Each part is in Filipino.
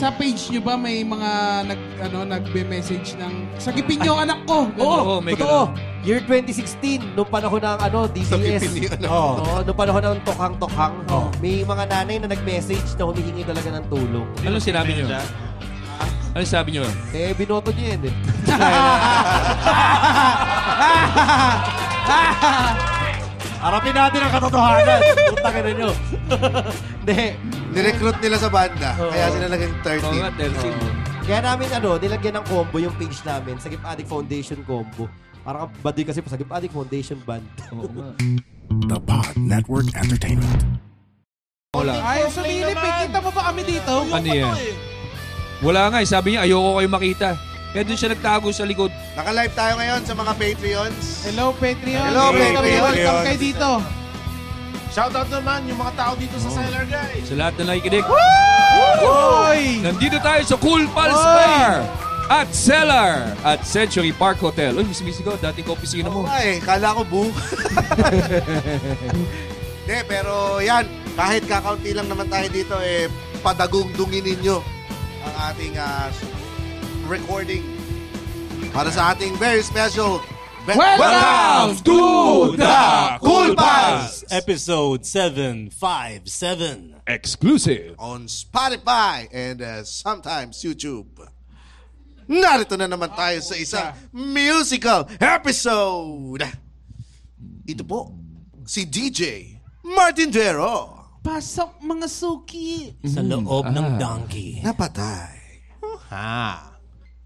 sa page nyo ba may mga nag ano nagbe-message ng sagipin nyo ang anak ko? Ganun. Oo, may totoo. Year 2016, nung panahon ng ano, DBS. Sakipin niyo, ano? Oo. Oo, nung panahon ng tokhang-tokhang. Oo. May mga nanay na nag-message na humihingi talaga ng tulong. Ano sinabi niyo? Ano sabi niyo? Eh, binoto niya yan eh. Harapin natin ang katotohanan. Punta ka na nyo. Hindi. Nirecruit nila sa banda. Oo. Kaya sila naging Oo nga, 13. 13. Kaya namin ano, nilagyan ng combo yung page namin, Sagip Addict Foundation combo. Parang baduy kasi Sagip Addict Foundation Band. Oo nga. The Pod Network Entertainment. Wala. Ay, sumilip eh. Kita mo ba kami dito? Ano yan? Wala nga eh. Sabi niya, ayoko kayo makita. Kaya doon siya nagtago sa likod. Naka-live tayo ngayon sa mga Patreons. Hello, Patreon. Hello, Welcome, Patreon. Welcome kayo dito. Shoutout naman yung mga tao dito sa Cellar, guys. Sa lahat na nakikinig. Hoy! Nandito tayo sa Cool Pals Bar at Cellar at Century Park Hotel. Uy, sumisigaw. Dati ko opisina mo. Ay, kala ko bu. Hindi, pero yan. Kahit kakaunti lang naman tayo dito, eh, padagugdungin ninyo ang ating ah, recording para sa ating very special Be- Welcome to the Cool Pals! Episode 757. Exclusive. on Spotify and uh, sometimes YouTube. Narito na naman tayo sa isang musical episode. Ito po, si DJ Martin Dero. Pasok mga suki. Sa loob ng donkey. Napatay. Ha.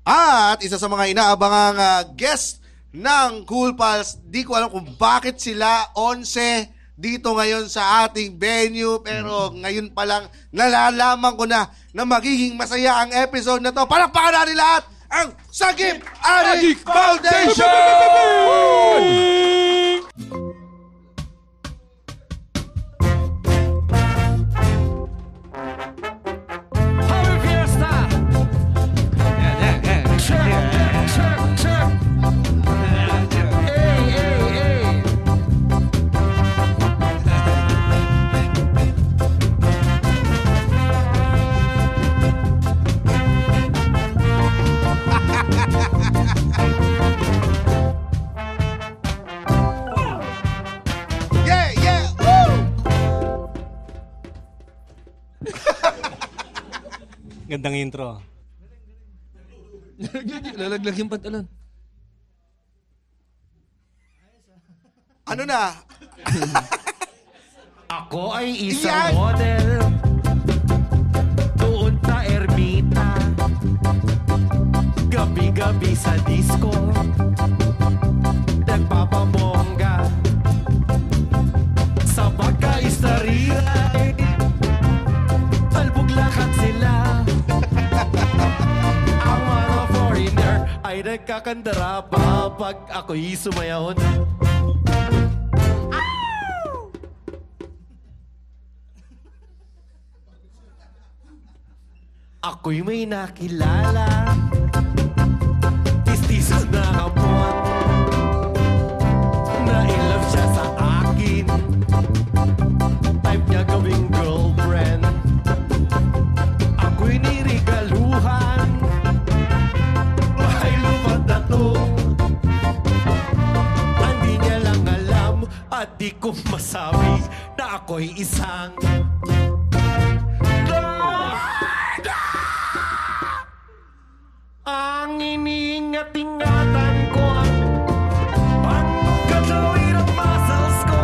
At isa sa mga inaabangang uh, guest ng Cool Pals, di ko alam kung bakit sila 11 dito ngayon sa ating venue. Pero ngayon pa lang nalalaman ko na na magiging masaya ang episode na to. Palakpakan natin lahat ang Sagip Addict Foundation! Yeah, Gandang intro. Lalaglag yung pantalon. Ano na? Ako ay isang Yan! model Doon sa ermita Gabi-gabi sa disco Ay nagkakandara pa Pag ako'y sumayaw? Ako'y may nakilala. Tistisos na kapon ako'y isang Ang iniingat-ingatan ko ang pangkatawid ng muscles ko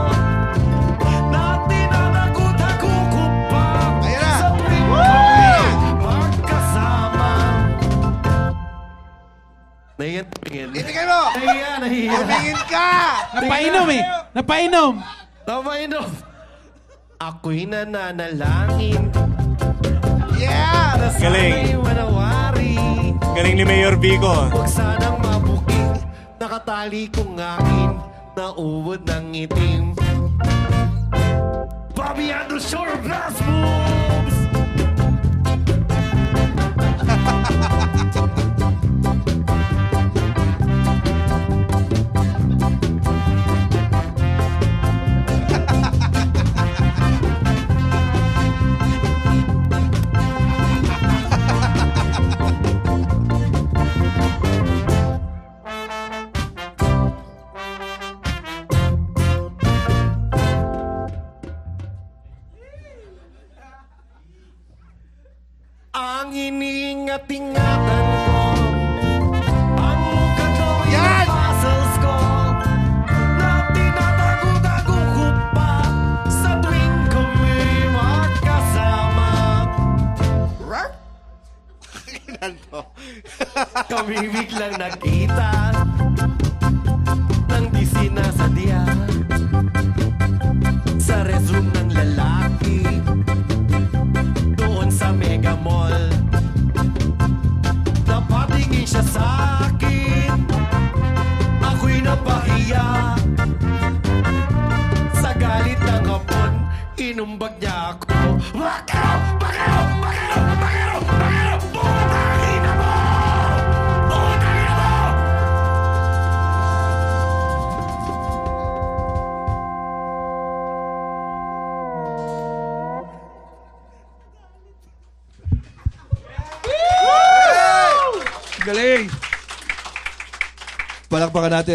na tinatago-tago pa Ayan na! sa tuwing kami magkasama. Nahiyan, tingin. Itigay mo! Nahiya. Tumingin ka! Napainom eh. Napainom. Napainom. Ako'y nananalangin Yeah! na Galing. manawari. Galing ni Mayor Vico. Huwag sanang mabuking Nakatali kong akin Na uwod ng itim Bobby Andrew Shore Blast Moves! Kami biglang nagkita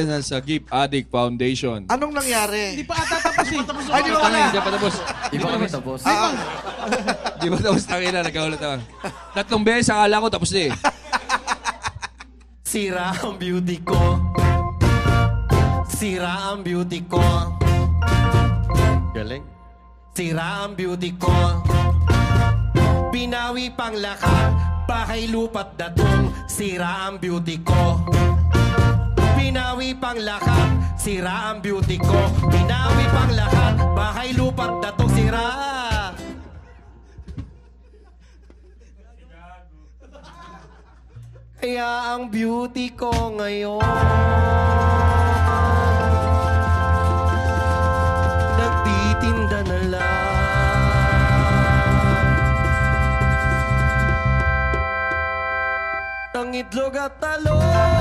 natin sa Gift Addict Foundation. Anong nangyari? Hindi pa ata tapos eh. Ay, di ba wala? Hindi pa tapos. Di ba kami tapos? Ah, Di ba tapos tangina, nagkaulat ako. Tatlong beses, akala ko tapos na eh. Sira ang beauty ko Sira ang beauty ko Galing Sira ang beauty ko Pinawi pang lakas Pakay lupat datong Sira ang beauty ko Pinawi pang lakas Sira ang beauty ko. Pinawi pang lahat Bakay lupat datong sira. Kaya ang beauty ko ngayon Nagtitinda na lang. Ng itlog at talo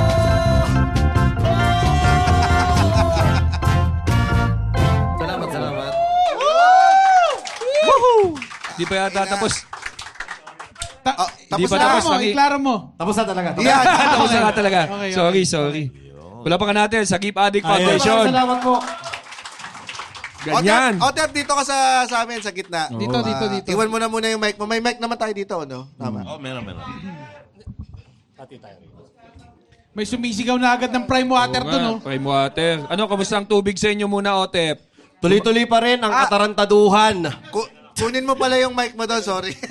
Di pa yata tapos. Ta- Ah, Hindi tapos pa na. tapos. Mo, Tangi. iklaro mo. Tapos na talaga. Tapos Yan. tapos na nga talaga. Okay, okay. Sorry, sorry. Wala pa ka natin sa Gift Addict Ayun. Foundation. Salamat po. Ganyan. Otep, Otep, dito ka sa, sa amin, sa gitna. Dito, Ah, dito, dito. Iwan mo na muna yung mic mo. May mic naman tayo dito, no? Tama. Oh, meron, meron. May sumisigaw na agad ng prime water Oo doon, nga, no? Prime water. Ano, kamusta ang tubig sa inyo muna, Otep? Tuloy-tuloy pa rin ang Ah. katarantaduhan. Ku- kunin mo pala yung mic mo doon, sorry.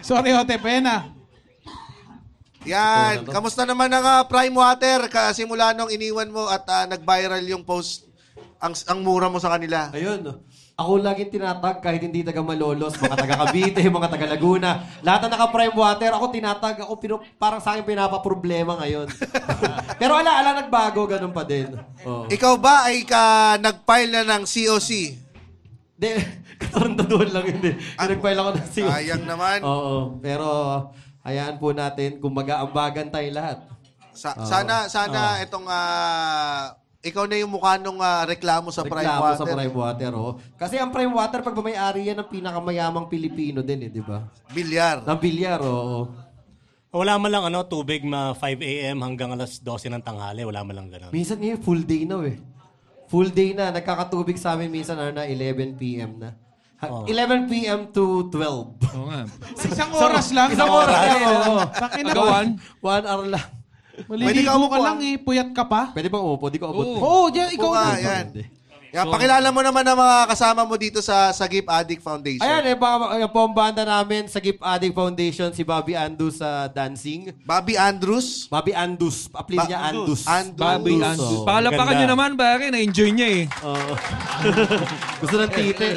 Sorry, Hote, pena. Yan. Kamusta naman ang ah, Prime Water? Ka- Simula nung iniwan mo at ah, nag-viral yung post, ang, ang mura mo sa kanila. Ayun. Ako laging tinatag kahit hindi taga Malolos, mga taga Cavite, mga taga Laguna. Lahat na naka-prime water, ako tinatag, ako pinu- parang sa akin pinapa-problema ngayon. Pero ala, ala, nagbago, ganun pa din. Oo. Ikaw ba ay ka nag-file na ng COC? Hindi, katarantaduhan lang hindi. Nag-file ako ng COC. Sayang naman. Oo, pero hayaan po natin kung mag-aambagan tayo lahat. Sa- sana sana itong ah, ikaw na yung mukha nung ah, reklamo sa Prime Reklamo Water. sa prime water, oh. Kasi ang prime water, pag may-ari yan ng pinakamayamang Pilipino din, eh, di ba? Bilyar. Ng bilyar, oo. Wala man lang ano, tubig na 5 a.m. hanggang alas 12 ng tanghali. Wala man lang ganun. Minsan ngayon, full day na eh. Full day na. Nagkakatubig sa amin minsan na 11 p.m. na. Ha- 11 p.m. to 12. Oo nga. Isang oras lang. Isang oras lang, oo. Takin na Agawan? One hour lang. Pwede Maliligo ka umupo, ka lang ah. eh. Puyat ka pa. Pwede bang umupo? Di ko abot. Oo. eh. Oo, oh, diyan, ikaw na. nga, yan. Yan, pakilala mo naman ang mga kasama mo dito sa sa Gift Addict Foundation. Ayan, eh, baka, yung po ang banda namin sa Gift Addict Foundation, si Bobby Andus sa dancing. Bobby Andrews. Bobby Andus. Apply Ba- niya Andus. Andus. Bobby Andus, Andus. oo. Pakalapakan nyo naman, pare. Na-enjoy niya eh. Oo. Gusto ng tite.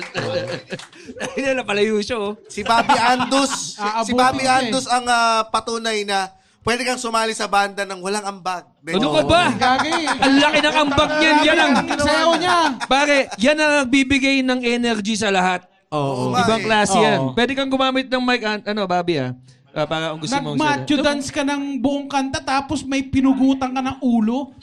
Hindi na palayo siya oh. Si Bobby Andus. si, si Aabutin Bobby siya eh. Andus ang ah, patunay na pwede kang sumali sa banda ng walang ambag. Ano ka ba? Gagi. Ang laki ng ambag niyan. Yan ang... Ang sayaw niya. Pare, yan ang nagbibigay ng energy sa lahat. Oo. nga Ibang klase yan. Pwede kang gumamit ng mic, an- ano, Bobby ah. Ah, para kung gusto mong Nag-macho dance ka ng buong kanta tapos may pinugutan ka ng ulo.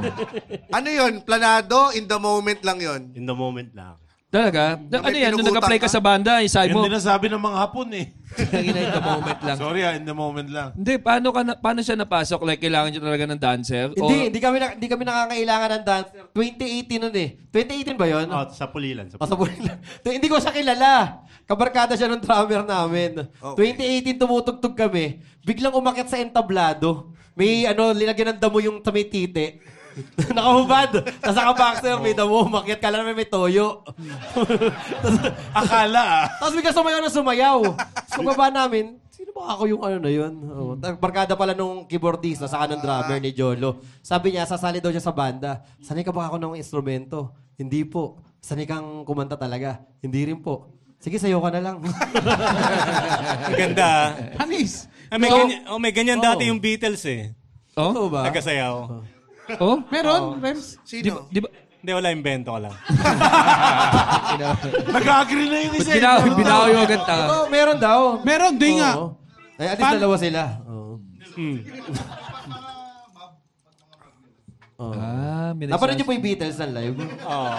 Ano yon Planado? In the moment lang yon In the moment lang. Talaga? Na, ano yan? Nung nag-apply ka ka? sa banda, isabi Yun mo, din ang sabi ng mga hapon eh. in the moment lang. Sorry ah, in the moment lang. Hindi, paano, ka na, paano siya napasok? Like, kailangan niya talaga ng dancer? Hindi, hindi kami na, hindi kami nakakailangan ng dancer. 2018 nun eh. 2018 ba 'yon? Oh, sa pulilan. Sa O, sa Bulilan. hindi ko siya kilala. Kabarkada siya ng drummer namin. 2018 tumutugtog kami. Biglang umakyat sa entablado. May ano, linagyan ng damo yung titi. Nakahubad. Tapos naka-boxer, may damo. Umakyat ka lang may toyo. Akala ah. Tapos bigla sumayaw na sumayaw. So baba namin, sino ba ako yung ano na yun? Oh, barkada pala nung keyboardista sa kanong drummer ni Jolo. Sabi niya, sasali daw siya sa banda. Sanay ka ba ako ng instrumento? Hindi po. Sanay kang kumanta talaga? Hindi rin po. Sige, sayo ka na lang. Ang ganda. ah. Panis. Ah, may, So- ganyan, oh, may ganyan dati Oh. yung Beatles eh. Oh? Oo ba? Nagkasayaw. Oh? Meron, Rems. Di ba? Sino? Di ba? Hindi, wala, invento ko lang. Nag-agree na yung isa. eh. binawi, binawi mo agad ta? Oo, meron daw. Meron, di nga. Oo. Ay, at least dalawa sila. Oo. Ah, may Napanood niyo po yung Beatles na live? Oo.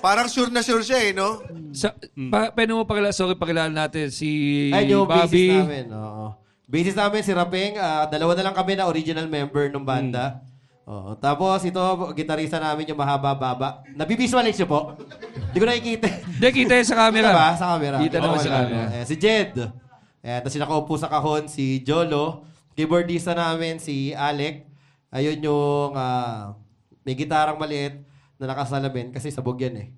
Parang sure na sure siya eh, no? Sa, pa, pwede mo pakilala, sorry, pakilala natin si Ay, yung basis Bobby. namin. Oo. Basis namin si Rapeng. ah, dalawa na lang kami na original member ng banda. Oo. Tapos ito, gitarista namin yung mahaba-baba. Nabivisualize niyo po? Hindi ko nakikita. Hindi, kita yun sa camera. Kita ba? Sa camera. Kita naman sa wala. camera. Ayan, si Jed. Ayan, tapos nakaupo sa kahon si Jolo. Keyboardista namin si Alec. Ayun yung ah, may gitarang maliit na nakasalamin kasi sabog yan eh.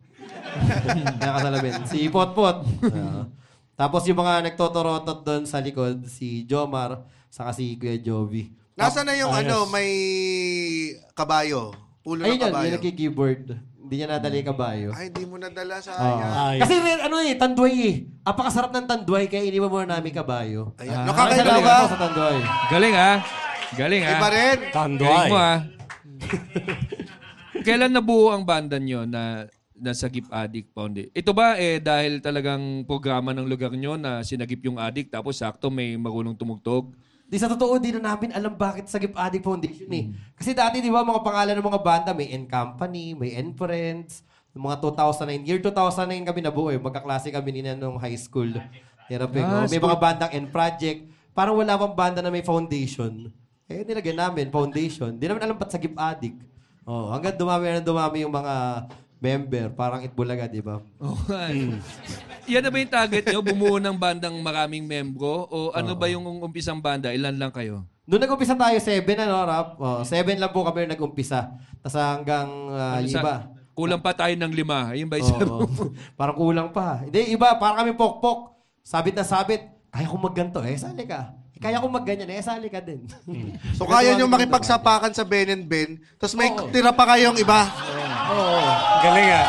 nakasalamin. Si Potpot. Ah. Tapos yung mga nagtotorotot doon sa likod, si Jomar, saka si Kuya Jovi. Nasaan na yung Ayos. ano, may kabayo? Pulo Ayun ng yan, kabayo. yung nagki-keyboard. Hindi niya nadala yung kabayo. Ay, di mo nadala sa Oo. Ay. Kasi rin, ano eh, tanduay eh. Apakasarap ng tanduay, kaya iniwan muna namin kabayo. Ayan. Ah, Nakakaiba Nakakaiba ba? sa tanduay. Galing ah. Galing ah. Iba rin. Galing mo ah. Kailan nabuo ang banda nyo na nasa Gip Addict Foundation? Ito ba eh dahil talagang programa ng lugar nyo na sinagip yung addict tapos sakto may marunong tumugtog? Di sa totoo, di na namin alam bakit sa Gip Addict Foundation eh. Kasi dati, di ba, mga pangalan ng mga banda, may N Company, may N Friends, mga 2009. Year 2009 kami nabuo eh. Magkaklase kami nila nung high school. Hirap eh. Ah. May mga bandang N Project. Parang wala pang banda na may foundation. Eh, nilagyan namin, foundation. Di namin alam ba't sa Gip Addict. Oh, hanggang dumami na dumami yung mga member. Parang Itbulaga, di ba? Oh, Yan na ba yung target nyo? Bumuo ng bandang maraming membro? O ano ba yung umpisang banda? Ilan lang kayo? Noong nag-umpisa tayo, seven ano, Rap? Oh, seven lang po kami nag-umpisa. Tapos hanggang uh, Ano yung sa- iba. Kulang pa tayo ng lima. Ayun ba Oo, isa oo. parang kulang pa. Hindi, iba, parang kami pokpok. Sabit na sabit. Kaya kong magganto, eh, sali ka. Kaya kong magganyan, eh, sali ka din. So kaya nyo makipagsapakan sa Ben and Ben, tapos may tira pa kayong iba. Galing ah.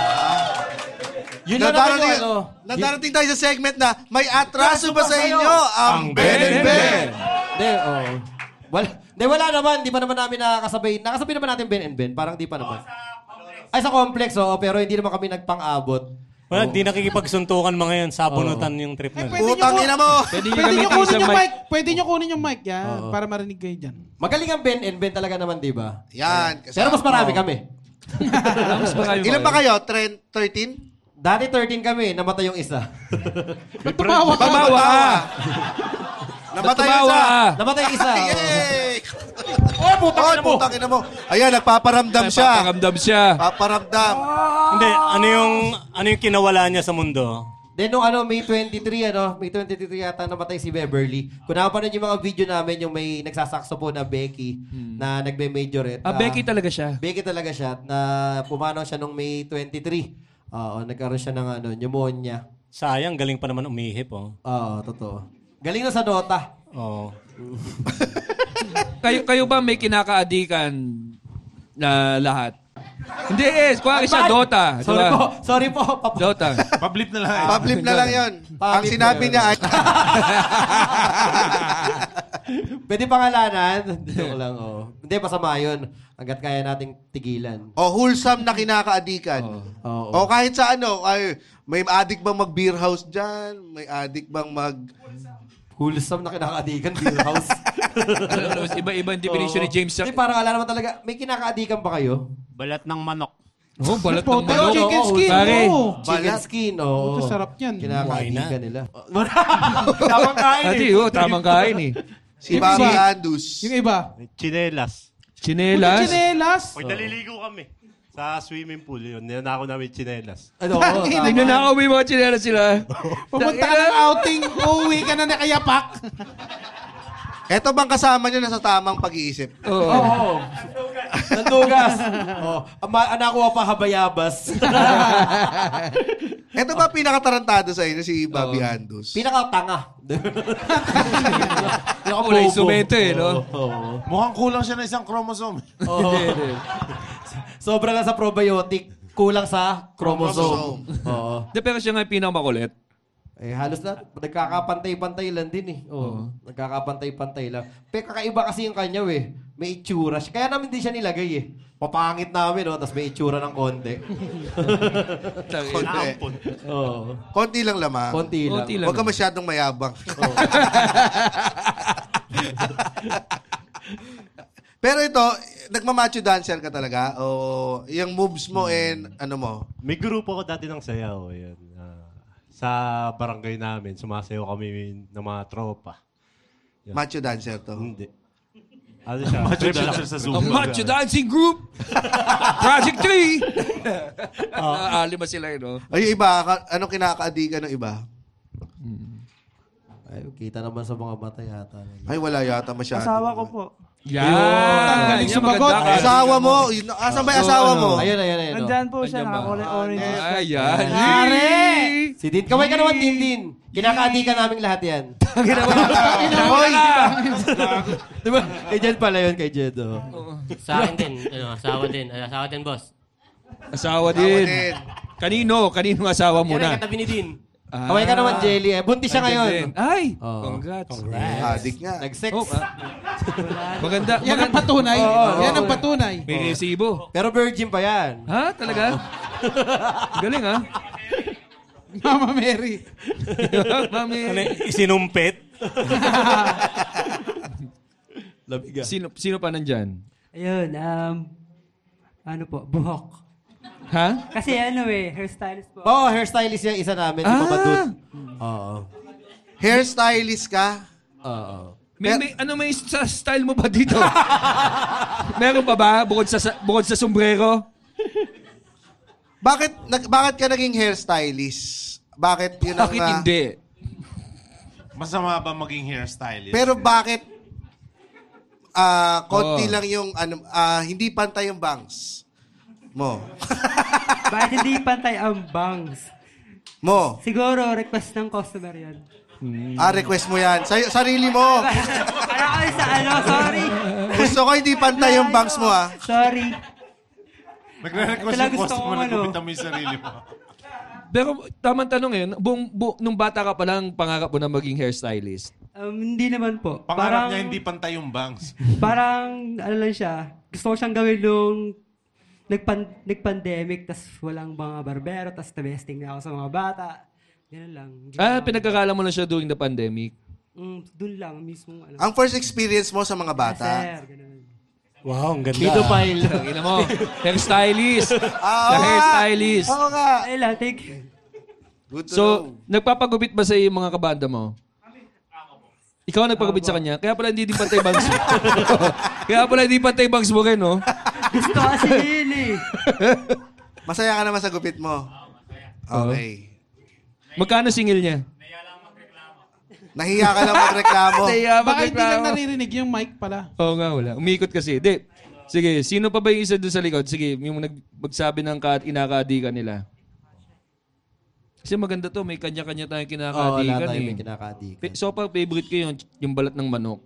Yun lang naman Nadarating, yung ano. nadarating tayo sa segment na may atraso ba sa inyo ang Ben and Ben? Hindi, oo. Wala, hindi, wala naman. Di pa naman namin nakakasabay. Nakasabay naman natin Ben and Ben. Parang di pa naman. Ay, sa complex, oo. Pero hindi naman kami nagpang-abot. Wala, di nakikipagsuntukan mga yan. Sabunutan yung trip na. Pwede nyo Putang ina mo! Pwede nyo Pwede nyo gamitin kunin yung mic. mic. Pwede nyo kunin yung mic yan para marinig kayo dyan. Magaling ang Ben and Ben talaga naman, di ba? Yan. Pero mas marami kami. Mas marami Ilan ba kayo? Tren- 13? Dati 13 kami, namatay yung isa. Ba't tumawa ka? Tumawa ka! Namatay Tumawa isa. ka! namatay yung isa. Yay! Oh, putang Oh, ina mo! putang ina mo. Ayan, nagpaparamdam siya. Paparamdam siya. Paparamdam. Hindi, ano yung, ano yung kinawala niya sa mundo? Then nung ano, May 23, ano, May 23 yata namatay si Beverly. Kung nakapanood yung mga video namin, yung may nagsasakso po na Becky na nagbe-majorette. Ah, Becky talaga siya. Becky talaga siya na pumanaw siya nung May 23. Oo, nagkaroon siya ng ano, pneumonia. Sayang, galing pa naman umihip, oh. Oo, totoo. Galing na sa Dota. Oh. Kayo, kayo ba may kinakaadikan na lahat? Hindi eh. Kuwari siya, Dota. Sorry ba? po, sorry po. Pap- Dota. Pablip na lang eh. Pablip na lang yon. Ang Pablip sinabi na niya ay... Pwede pangalanan. Joke lang, oh. Hindi, masama yun. Hanggat kaya nating tigilan. o wholesome na kinakaadikan. Oo. O kahit sa ano, ay, may addict bang mag beer house dyan? May addict bang mag... Wholesome na kinakaadikan, beer house. Ano, ano, Iba-iba ang definition ni James. Hindi, parang alam naman talaga, may kinakaadikan ba kayo? Balat ng manok. Oh, balat ng manok. chicken skin. pare. oo. Chicken Balat. skin, oo. Puta, sarap yan. Kinakaibigan nila. Tamang kain Ati, eh. oh, tamang kain eh. Si iba. Andus. Yung iba. Chinelas. Chinelas. Chinelas. Pag naliligo kami sa swimming pool, yun, ninanako namin chinelas. Ano, oo, tama. Nagnanakaw mo yung mga chinelas sila. Pumunta ka ng outing, uuwi ka na nakayapak. Eto bang kasama nyo na sa tamang pag-iisip? Oo. Oo. Nandugas. Oh, ama, anak ko pa habayabas. Eto ba pinakatarantado sa inyo si Bobby Andus? Pinakatanga. Kulay sumento eh, no? Oo. Mukhang kulang siya ng isang chromosome. Oo. Sobra lang sa probiotic. Kulang sa chromosome. Oo. Di, pero siya nga yung pinakamakulit. Eh, halos na, nagkakapantay-pantay lang din eh. Oo. Nagkakapantay-pantay lang. Pero kakaiba kasi yung kanya eh. May itsura siya. Kaya namin din siya nilagay eh. Papangit namin, oh, tapos may itsura ng konti. Konti. Oo. Konti lang lamang. Konti lang. Konti lang. Huwag ka masyadong mayabang. Pero ito, nagmamacho dancer ka talaga? O yung moves mo and ano mo? May grupo ko dati ng sayaw. Yan. Ah, sa barangay namin, sumasayaw kami ng mga tropa. Macho dancer to. Hindi. Ano siya? Macho dancer sa Ang Macho Dancing Group! Project 3! Ah, lima sila yun, no? Ay, yung iba, ka- anong kinakaadikan ng iba? Ay, kita naman sa mga mata yata. Ay, wala yata masyado. Asawa ko po. Yan! Galing Yan, sumagot. maganda ka. Asawa mo? Yun- Asan ba yung asawa mo? Ayun, ayun, ayun. Nandyan po siya, nakakulay orange. Ayan. Pare! Si Din. Kamay ka naman, Din Din. Kinakaadikan namin lahat yan. Hoy! Di ba? Kay Jed pala yun, kay Jed. Oh. Sa akin din, ano, asawa din. Asawa din, boss. Asawa din. Kanino? Kanino asawa mo Yan na? katabi ni Din. Ah. Kamay ka naman, Jelly. Eh. Buntis siya ngayon. din. Ay! Oo. Congrats. Adik nga. Nag-sex. Oh, ah. Maganda. Yan ang patunay. Yan ang patunay. May resibo. Pero virgin pa yan. Ha? Talaga? Galing, ha? Mama Mary. Mami. Ano, isinumpit? Labiga. Sino, sino pa nandyan? Ayun, um, ano po, buhok. Ha? Kasi ano eh, hairstylist po. Oo, oh, hairstylist yung isa namin, si Ah! Papa Dut. Oo. Hairstylist ka? Oo. May, may, ano may sa style mo ba dito? Meron pa ba? Bukod sa, bukod sa sombrero? Bakit, nag, bakit ka naging hairstylist? Bakit yun ang... Bakit ah, hindi? Masama ba maging hairstylist? Pero bakit ah konti Oo. lang yung ano ah, hindi pantay yung bangs mo. Bakit hindi pantay ang bangs? mo. Siguro, request ng customer yan. Ah, request mo yan. Sa, sarili mo. Ano kayo sa ano? Sorry. Gusto ko hindi pantay yung bangs mo ah. Sorry. Nagre-request Talaga yung gusto customer kong na ano. gupitan mo yung sarili mo. Pero tamang tanong yun, buong, bu, nung bata ka pa lang, pangarap mo na maging hairstylist. Um, hindi naman po. Pangarap parang, niya hindi pantay yung bangs. Parang, ano lang siya, gusto ko siyang gawin nung nagpan, nag-pandemic, tas walang mga barbero, tas tabesting na ako sa mga bata. Ganun lang. Ah, pinagkakala mo na siya during the pandemic. Mm, dun lang, mismo. Ano, Ang first experience mo sa mga bata. Sir, ganun. Wow, ang ganda. Pedophile. Ina mo, hairstylist. Ah, nga. hairstylist. Oo nga. Ay lang, thank you. Good to So, know. nagpapagupit ba sa yung mga kabanda mo? Ikaw ang nagpagupit sa kanya? Kaya pala hindi din pantay bangs mo. Kaya pala hindi pantay bangs mo rin, no? Gusto kasi. Masaya ka naman sa gupit mo. Okay. Magkano singil niya? Nahiya ka lang magreklamo. Kaya Baka hindi lang naririnig yung mic pala. Oo nga, wala. Umikot kasi. Di. Sige, sino pa ba yung isa doon sa likod? Sige, yung nag magsabi ng ka inakaadikan nila. Kasi maganda to, may kanya-kanya tayong Oo, lahat tayo eh. may. Pe- So, pa favorite ko yung, yung balat ng manok.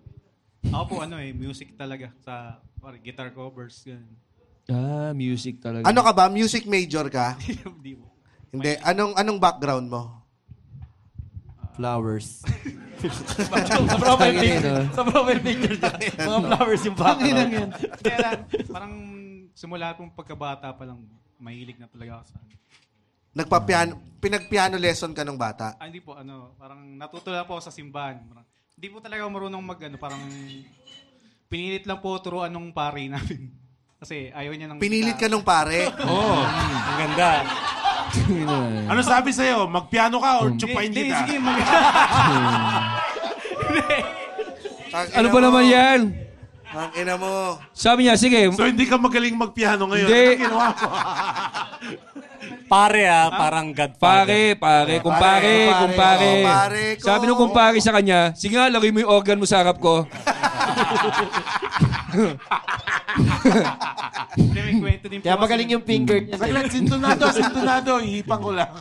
Ako po ano eh, music talaga sa parang guitar covers. Ganun. Ah, music talaga. Ano ka ba? Music major ka? Hindi po. Hindi. Anong anong background mo? Flowers. Sa profile picture. Sa profile picture niya. Mga flowers yung background. yan. Kaya lang, parang simula pong pagkabata pa lang, mahilig na talaga ako sa ano. Nagpa-piano, pinag-piano lesson ka nung bata? Ah, hindi po, ano, parang natuto lang po ako sa simbahan. Parang, hindi po talaga ako marunong mag, ano, parang pinilit lang po turuan nung pari namin. Kasi ayaw niya ng... Pinilit ka nung pare. Oo. Ang ganda. Ano sabi sa'yo? Magpiano ka or chupain Hindi, kita? sige, mag... Ano ba naman yan? Ang ina mo. Sabi niya, sige. So hindi ka magaling magpiano ngayon? Hindi. Ano ginawa mo? Pare ah, parang godfather. Pare, pare, kumpare, Pare, kumpare. pare ko. Sabi nung kumpare sa kanya, sige nga, lagay mo yung organ mo sa harap ko. Hindi, may kwento din po Kaya magaling yung finger niya. Saglit, sintonado, sintonado. Ihipang ko lang.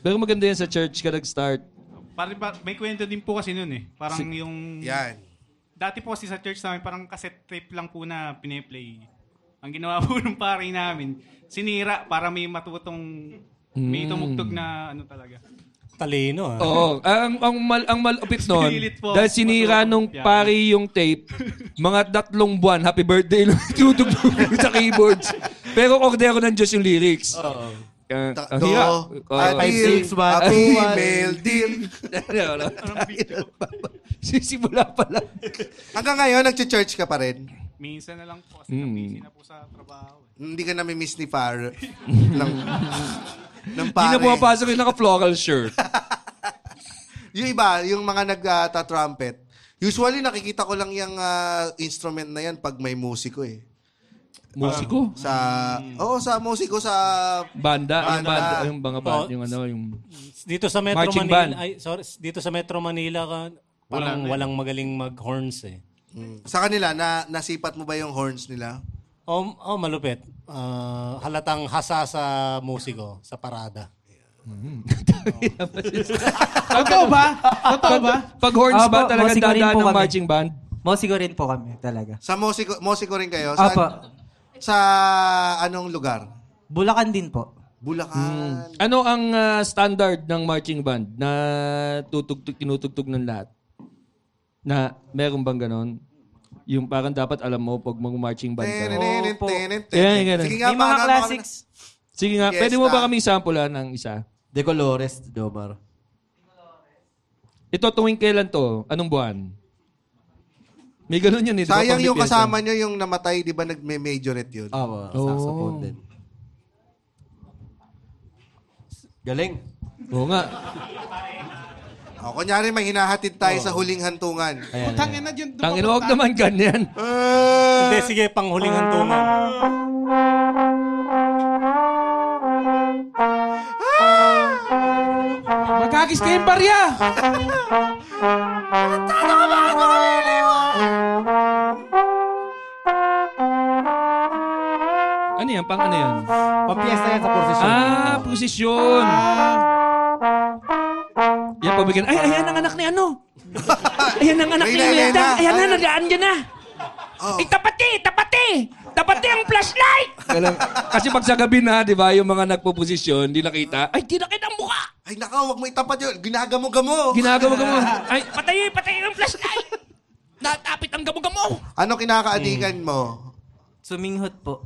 Pero maganda yan sa church ka nag-start. Parang, pa- may kwento din po kasi nun eh. Parang yung... Yan. Dati po kasi sa church namin, parang cassette tape lang po na piniplay. Ang ginawa po ng pare namin, sinira para may matutong, may Mm. tumugtog na ano talaga. Talino ah. Oo. Ang, ang, mal, ang malupit nun, Pinilit po. dahil sinira nung pari yung tape, mga tatlong buwan, happy birthday lang tutugtog sa keyboards. Pero kordero ng Diyos yung lyrics. Oo. Uh, Ta- ang do, hirap. a Oo. deal, six, one, a two, one. female deal. Sisimula pa lang. Hanggang ngayon, nag-church ka pa rin? Minsan na lang po kasi Mm. busy na po sa trabaho. eh. Hindi ka nami-miss ni Far. Ng, ng Hindi na pare. pumapasok yung naka-floral shirt. Yung iba, yung mga nag-trumpet, usually nakikita ko lang yung ah, instrument na yan pag may musiko eh. Musiko? Sa, oo, sa musiko sa... Banda, yung Banda. banda, yung mga banda, Oh, yung ano, yung... Dito sa Metro Marching Manila, band. ay sorry, dito sa Metro Manila ka parang walang magaling mag-horns eh. Sa kanila, na, nasipat mo ba yung horns nila? Oh, oh malupit. Ah, halatang hasa sa musiko, sa parada. Totoo ba? Totoo ba? Pag horns ba talaga musiko rin dadaan po ng kami. marching band? Musiko rin po kami, talaga. Sa musiko, musiko rin kayo? Sa, sa anong lugar? Bulacan din po. Bulacan. Ano ang ah, standard ng marching band na tutugtog, tinutugtog ng lahat? Na meron bang ganon? Yung parang dapat alam mo pag mag-marching band ka. Sige nga, May mga paano- classics. Sige nga, Yes, pwede mo ba ah. kaming sampulan ng isa? De Colores, Jomar. Ito tuwing kailan to? Anong buwan? May ganun yun eh. di ba? Sayang may yung pyesa. kasama nyo yung namatay, di ba nagme-majorette yun? Oo, Oh. saxophone din. Galing. Oo nga. O, kunyari may hinahatid tayo sa huling hantungan. Ayan, Tangin na yun. Tangin, huwag naman ganyan. Hindi, sige, panghuling hantungan. Magkagis kayong barya. Ano yan? Pang ano yan? Pampiesta yan sa posisyon. Ah, posisyon. Yan, pabigyan. Ay, ayan ang anak ni ano. Ayan ang anak ni Imelda. Reyna. Ayan na, nadaan dyan na. Oh. Ay, tapati, tapati. Tapati ang flashlight. Kasi pag sa gabi na, di ba, yung mga nagpo-posisyon, di nakita. Ay, di nakita ang mukha. Ay, nakaw, wag mo itapat yun. Ginagamo-gamo. Ginagawa ka mo. Ay, patay, patay ang flashlight. Natapit ang gamo-gamo. Ano kinakaadikan mo? Suminghot po.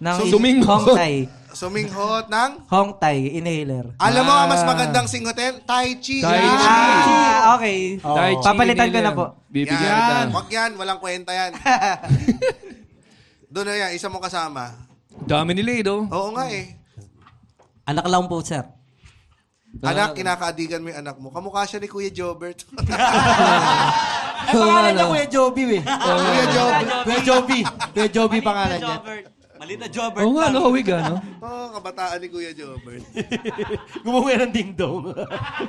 Nang So, suminghot. Hong Tai. Suminghot ng... Hong Tai, inhaler. Alam mo, ang mas Ah. magandang singoten? Tai Chi. Tai Yan. Chi. Ah, okay. Tai Chi, Papalitan ko na po. Bibigyan Yan. kita. Wag yan. Walang kwenta yan. Doon na yan. Isa mo kasama. Dami nila eh, no? Oo nga eh. Anak lang po, sir. Anak, kinakaadikan mo yung anak mo. Kamukha siya ni Kuya Jobert. Ay, pangalan niya Kuya Joby, eh. Kuya Jobert. Kuya Joby. Kuya Joby pangalan niya. Malita Jobert. Oo nga, no, hawig ah, no? Oo, kabataan ni Kuya Jobert. Gumuha ng ding-dong.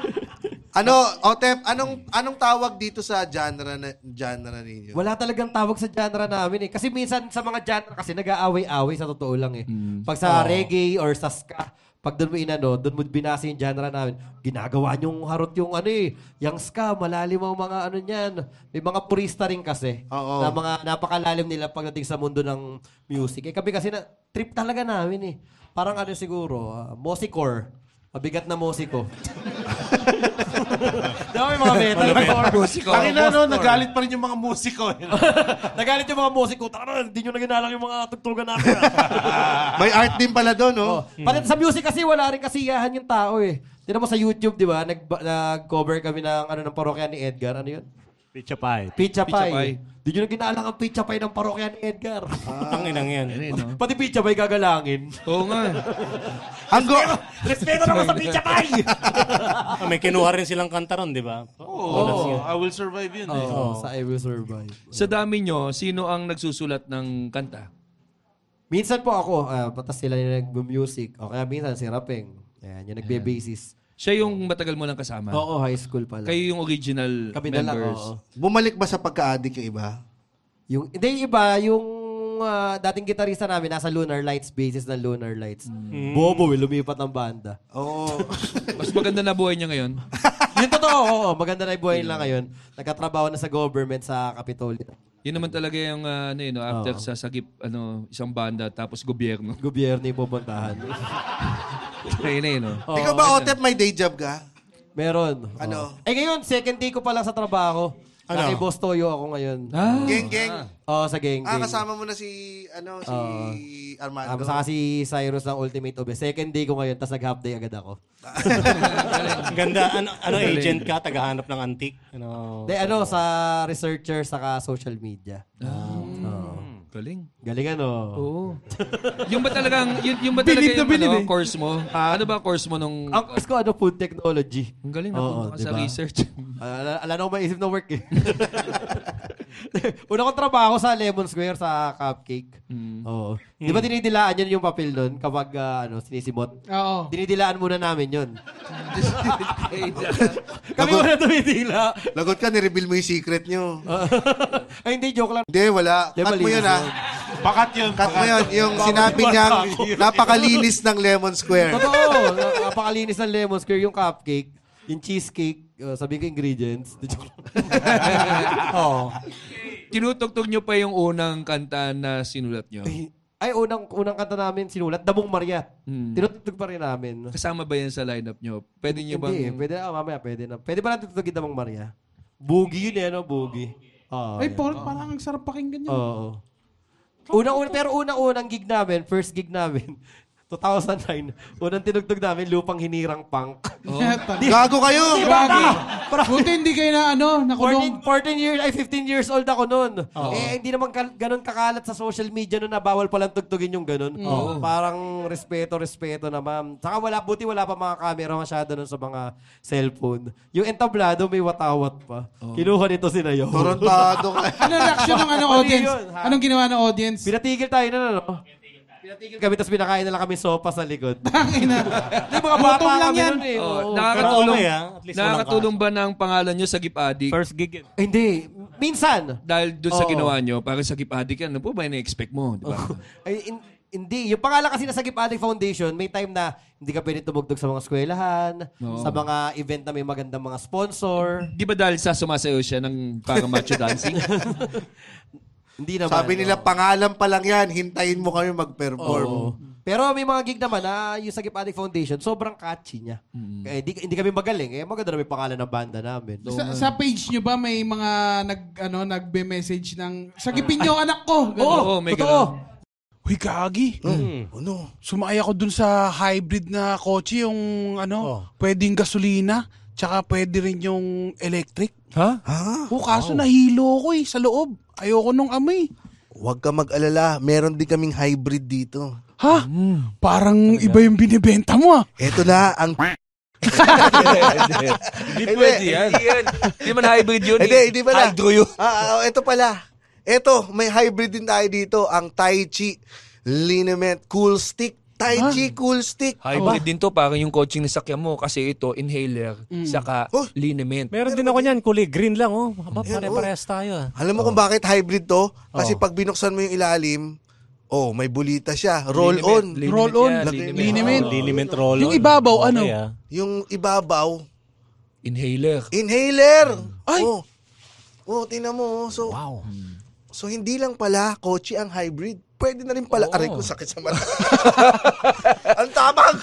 ano, Otep, anong anong tawag dito sa genre na genre ninyo? Wala talagang tawag sa genre namin eh. Kasi minsan sa mga genre kasi nag-aaway-away sa totoo lang eh. Pag sa reggae or sa ska, pag doon mo inano, doon mo binasa yung genre namin, ginagawa niyong harot yung ano eh, yung ska, malalim ang mga ano niyan. May mga purista rin kasi. Oo. Na mga napakalalim nila pagdating sa mundo ng music. Eh kami kasi na, trip talaga namin eh. Parang ano siguro, uh, Mosicore. Mabigat na Mosiko. May mga metal core? Musiko. Ang ina, no, nagalit pa rin yung mga musiko. eh. Nagalit yung mga musiko. Tara, hindi nyo na ginalang yung mga tugtugan namin. May art din pala doon, no? Pati sa music kasi, wala rin kasiyahan yung tao eh. Tinan mo sa YouTube, di ba? Nag, nag-cover kami ng, ano, ng parokya ni Edgar. Ano yun? Pizza pie. Pizza Pizza pie. Di nyo na ginalang ang pizza pie ng parokya ni Edgar. Tanginang yan. Pati pizza pie gagalangin. Oo nga. Ang go... Respeto naman sa pizza pie! Ah, may kinuha rin silang kanta ron, di ba? Oo, I will survive yun eh. Oo, sa I Will Survive. Sa dami nyo, sino ang nagsusulat ng kanta? Minsan po ako, uh, patas sila yung nag-music. O kaya minsan si Rapeng. Ayan, yung nagbe-basis. Siya yung matagal mo lang kasama? Oo, high school pa lang. Kayo yung original Kami na lang, members? oo. Bumalik ba sa pagka-addict yung iba? Yung, hindi, yung iba, yung ah, dating gitarista namin, nasa Lunar Lights, basis ng Lunar Lights. Bobo, eh, lumipat ng banda. Oo. Mas maganda na buhay niya ngayon? Yun totoo, oo. Maganda na yung buhay nila ngayon. Nagkatrabaho na sa government sa Capitolio. Yun naman talaga yung uh, ano, yun, no, after Oo. sa sagip ano, isang banda tapos gobyerno. Gobyerno yung pupuntahan. Ayun na yun, no? Ikaw ba, Otep, may day job ka? Meron. Ano? Eh ngayon, second day ko pa lang sa trabaho. Ano? Ano? Boss Toyo ako ngayon. Ah. Geng, geng. Oo, sa gang. Ah, kasama mo na si, ano, si. Armando. Ah, saka si Cyrus ng Ultimate Obe. Second day ko ngayon, tapos nag-half day agad ako. Ganda. Ano, ano agent ka? Tagahanap ng antique? Ano? De, ano, sa researcher, saka social media. Oo. Galing. Galing ano. Oo. yung ba talagang, yun, yung ba talaga Bilib na yung bilib ano, eh. course mo? Ano ba course mo nung... Ang course ko, ano, food technology. Ang galing na Oo, ka sa diba? research. Ah, ala, ala na akong maisip na work eh. Una kong trabaho sa Lemon Square sa cupcake. Mm. Oo. Di ba dinidilaan yun yung papel doon kapag ah, ano, sinisimot? Oo. Dinidilaan muna namin yun. Kami muna dumidila. Lagot ka, nireveal mo yung secret nyo. Ay, hindi, joke lang. Hindi, wala. Di, Cut mo malinis yun, ha? yun. Bakat yun. Cut mo yun. Yung sinabi niyang napakalinis ng Lemon Square. Totoo. Napakalinis ng Lemon Square yung cupcake. Yung cheesecake. Uh, sabihin ko ingredients. Oo. Tinutugtog nyo pa yung unang kanta na sinulat nyo? Ay, unang unang kanta namin sinulat, Damong Maria. Hmm. Tinutugtog pa rin namin. Kasama ba yan sa lineup nyo? Pwede nyo bang... Hindi, pwede na, mamaya, pwede na. Pwede ba natin tutugin Damong Maria? Boogie yun eh, no? Boogie. Oo, Ay. Paul, parang ang sarap pakinggan yun. Oo. Unang-una, pero unang-unang gig namin, first gig namin, 2009, unang tinugtog namin, Lupang Hinirang Punk. Di- Gago kayo! Di ba Gago. ka? Buti hindi kayo na ano, nakulong. 14, 14 years, ay 15 years old ako noon. Eh, hindi naman ka, ganun kakalat sa social media noon na bawal palang tugtugin yung ganun. Oo. Parang respeto, respeto na ma'am. Saka wala, buti wala pa mga camera masyado nun sa mga cellphone. Yung entablado may watawat pa. Kinuha nito si Nayo. Torontado ka. Ano reaction ng ano, Mali audience? yun, ha? Anong ginawa ng audience? Pinatigil tayo na, no? Pinatigil kami, tapos pinakain na lang kami sopa sa likod. Tangina. Di mga bata Gutom lang kami yan. nun eh. Oh, Oo. nakakatulong, okay, ah. At least walang nakakatulong ba ng pangalan nyo sa Gip Addict? First gig yun. Eh, Hindi. Minsan. Dahil doon sa Oo. ginawa nyo, para sa Gip Addict yan, ano po ba yung na-expect mo? Di ba? Ay, in- hindi. Yung pangalan kasi na sa Gip Addict Foundation, may time na hindi ka pwede tumugtog sa mga eskwelahan, Oo. sa mga event na may magandang mga sponsor. Di ba dahil sa sumasayo siya ng parang macho dancing? Hindi naman. Sabi nila, pangalan pa lang yan, hintayin mo kami mag-perform. Oo. Pero may mga gig naman na yung sa Gip Addict Foundation, sobrang catchy niya. Eh, di, hindi kami magaling. Eh, maganda na may pangalan ng banda namin. Sa, sa page nyo ba may mga nag ano nagbe-message ng sagipin nyo anak ko. Ganun. Oo, may ganun. Uy, gagi. Ano? Sumakay ako dun sa hybrid na kotse, yung ano, pwedeng gasolina, tsaka pwede rin yung electric. Ha? Ha? Oh, kaso nahilo ko eh, sa loob. Ayoko nung amoy. Huwag ka mag-alala. Meron din kaming hybrid dito. Ha? Parang iba yung binibenta mo ah. Ito na ang... Hindi pwede yan. Hindi man hybrid yun. Hindi, hindi pala. Hydro yun. Ah, ah, ito pala. Ito, may hybrid din tayo dito. Ang Tai Chi Liniment Cool Stick. Tai Chi Cool Stick. Hybrid din to, parang yung coaching na sakyan mo kasi ito, inhaler, saka Oh. liniment. Meron din ako niyan, kulay green lang, oh. Aba, pare-parehas tayo, ah. Alam mo kung bakit hybrid to? Kasi pag binuksan mo yung ilalim, oh, may bulita siya. Roll Liniment, on. liniment Roll on. yan, liniment. Liniment. Oh, liniment roll Yung ibabaw, ano? ah. Yung ibabaw, Inhaler. inhaler. Ay! Oh. Oh, tingnan mo. oh. So, Wow. so hindi lang pala kotse ang hybrid. Pwede na rin pala. Oo. Aray ko, sakit sa mata. ang tapang.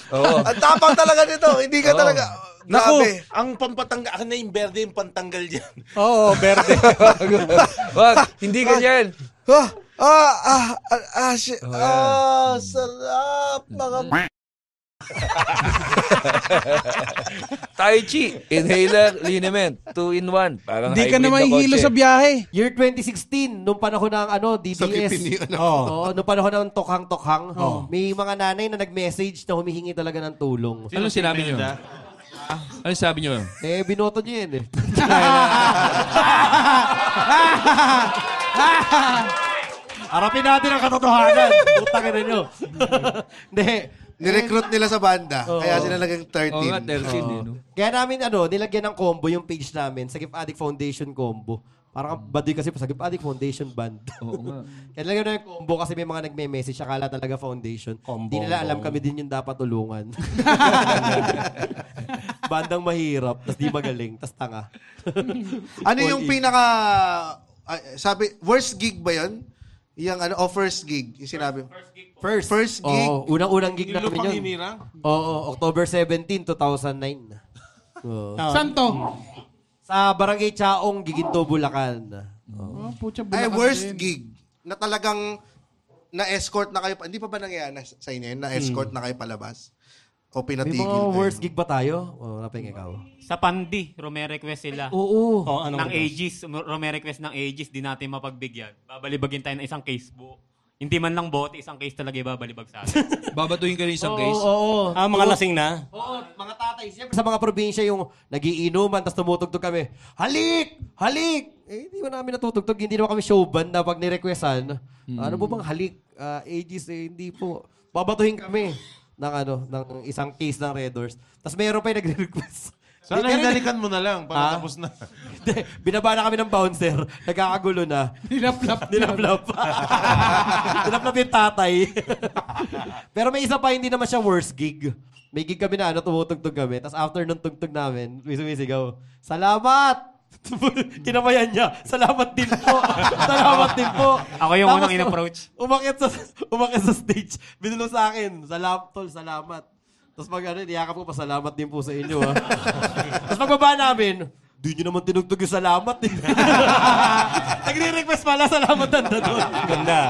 Ang tapang talaga nito. Hindi ka talaga. Naku, Grabe. ang pampatanggal, ako na yung berde yung pantanggal dyan. Oo, berde. Wag, hindi ganyan. Ah, ah, ah, ah, ah, shit. Ah, sarap. Mga Tai Chi, inhaler, liniment, two in one. Parang Hindi ka na hybrid mahihilo kotse. sa biyahe. Year 2016, nung panahon ng ano, DDS. Sakitin niyo, ano? Oo, nung panahon ng tokhang-tokhang. May mga nanay na nag-message na humihingi talaga ng tulong. Ano sinabi niyo? Ano sabi niyo? Eh, binoto niyo yun eh. Harapin natin ang katotohanan. Putang ina nyo. Hindi. Nirecruit nila sa banda. Oo. Kaya sila naging 13. Oo nga, 13 eh, no? Kaya namin, ano, nilagyan ng combo yung page namin sa Gift Addict Foundation combo. Parang baduy kasi sa Gift Addict Foundation Band. Oo nga. Kaya nilagyan na yung combo kasi may mga nagme-message, akala talaga foundation. Hindi nila alam kami din yung dapat tulungan. Bandang mahirap, tas di magaling, tas tanga. Ano yung pinaka... ay, sabi, worst gig ba yun? Yung ano, o first gig, yung sinabi. First. First gig. Oo, unang-unang gig namin lupang yun. hinirang? Oo, October 17, 2009. Oo. Saan to? Sa Barangay Chaong, Giginto, Bulacan. Oh, pucha, Ay, Bulacan worst din. gig na talagang na-escort na kayo. pa- Hindi pa ba nangyayari na sa inyo yun? Na-escort na kayo palabas? O May pinatigil mga kayo? worst gig ba tayo? O, naping ikaw. Sa Pandi, Rome request sila. Oo. Oh, anong ng Aegis, Rome request ng Aegis, di natin mapagbigyan. Babalibagin tayo ng isang case buo. Hindi man lang bote, isang case talaga ibabalibag sa atin. Babatuhin ka rin isang Oo, case. oo. Ah, mga lasing na? Oo, mga tatay. Siyempre sa mga probinsya yung nagiinuman tapos tumutugtog kami. Halik! Halik! Eh, hindi mo namin natutugtog. Hindi naman kami showband na pag nirequestan. Ano po bang halik? Ah, ages eh, hindi po. Babatuhin kami ng ano, ng isang case ng Red Doors. Tapos meron pa yung nagre-request. Sana hindi- hinalikan mo na lang para Ah? tapos na. Hindi, binaba na kami ng bouncer. Nagkakagulo na. Nilaplap. Nilaplap. Nilaplap yung tatay. Pero may isa pa, hindi naman siya worst gig. May gig kami na ano, tumutugtog kami. Tapos after nung tugtog namin, may sumisigaw, Salamat! Kinamayan niya. Salamat din po. Din po. Ako yung Tapos, unang in-approach. Umakyat sa, umakyat sa stage. Binulo sa akin. Salamat, tol. Salamat. Tapos pag ano, niyakap ko, pasalamat din po sa inyo. Ha? Tapos pagbaba namin, di nyo naman tinugtog yung salamat. Eh. Nagre-request pala, salamat na doon. Ganda.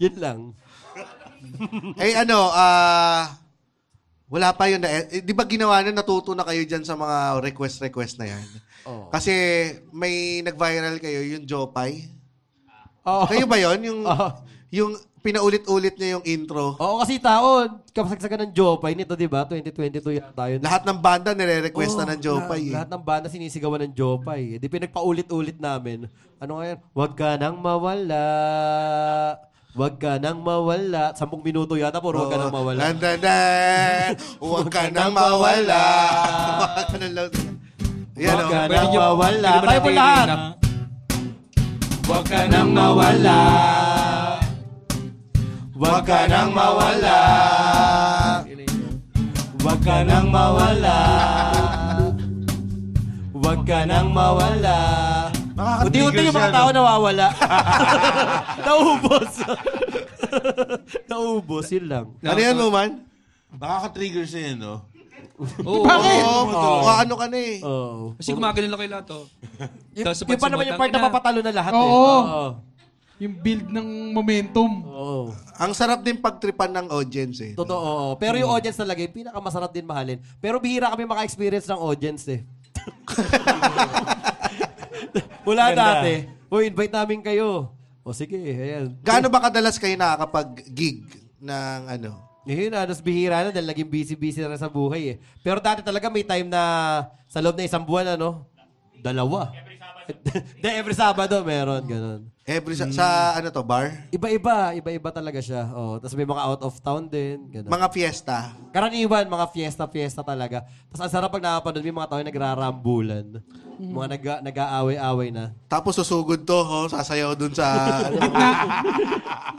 Yun lang. eh ano, ah... wala pa yun. na- Eh, di ba ginawa na natuto na kayo dyan sa mga request-request na yan? Oo. Kasi may nag-viral kayo, yung Jopay. Oo. Kayo ba yon Yung, Oo. yung pinaulit-ulit niya yung intro. Oo, kasi taon, kapasagsagan ng Jopay nito, di ba? 2022 yata yun. Lahat ng banda nire-request na ng Jopay. eh. Lahat ng banda sinisigawan ng Jopay. Eh. Di pinagpaulit-ulit namin. Ano nga yan? Huwag ka nang mawala. Huwag ka nang mawala. Sampung minuto yata, puro huwag ka nang mawala. Dan, dan, dan. Huwag ka nang mawala. Huwag ka nang lang. Yan, Huwag oh. ka Pwede nang nyo- mawala. Tayo po lahat. Huwag ka nang mawala. Huwag ka nang mawala. Huwag ka nang mawala. Huwag ka nang mawala. Unti-unti yung mga tao nawawala. Naubos. Naubos, yun lang. Ano yan mo man? Nakaka-trigger siya yun, no? Oo. Bakit? Oo. Oo, ano ka na eh. Oo. Kasi gumagaling lang kayo lahat, oh. Yung, Tapos yung pa naman yung part na ina- papatalo na lahat Oo. eh. Oo. Yung build ng momentum. Oo. Ang sarap din pagtripan ng audience eh. Totoo. oo. Pero yung audience talaga, yung pinakamasarap din mahalin. Pero bihira kami maka-experience ng audience eh. Wala Ganda. dati. Uy, invite namin kayo. O sige, ayan. Gaano ba kadalas kayo nakakapag-gig ng ano? Ngayon na, tapos bihira na dahil naging busy-busy na sa buhay eh. Pero dati talaga may time na sa loob na isang buwan, ano? Dalawa. Hindi, every Sabado meron, ganun. Every sa, sa ano to, bar? Iba-iba, iba-iba talaga siya. Oh, tapos may mga out of town din, ganun. Mga fiesta. Karaniwan, mga fiesta-fiesta talaga. Tapos ang sarap pag nakapanood, may mga tao yung nagrarambulan. Mga nag nag-aaway-away na. Tapos susugod to, oh, sasayaw dun sa...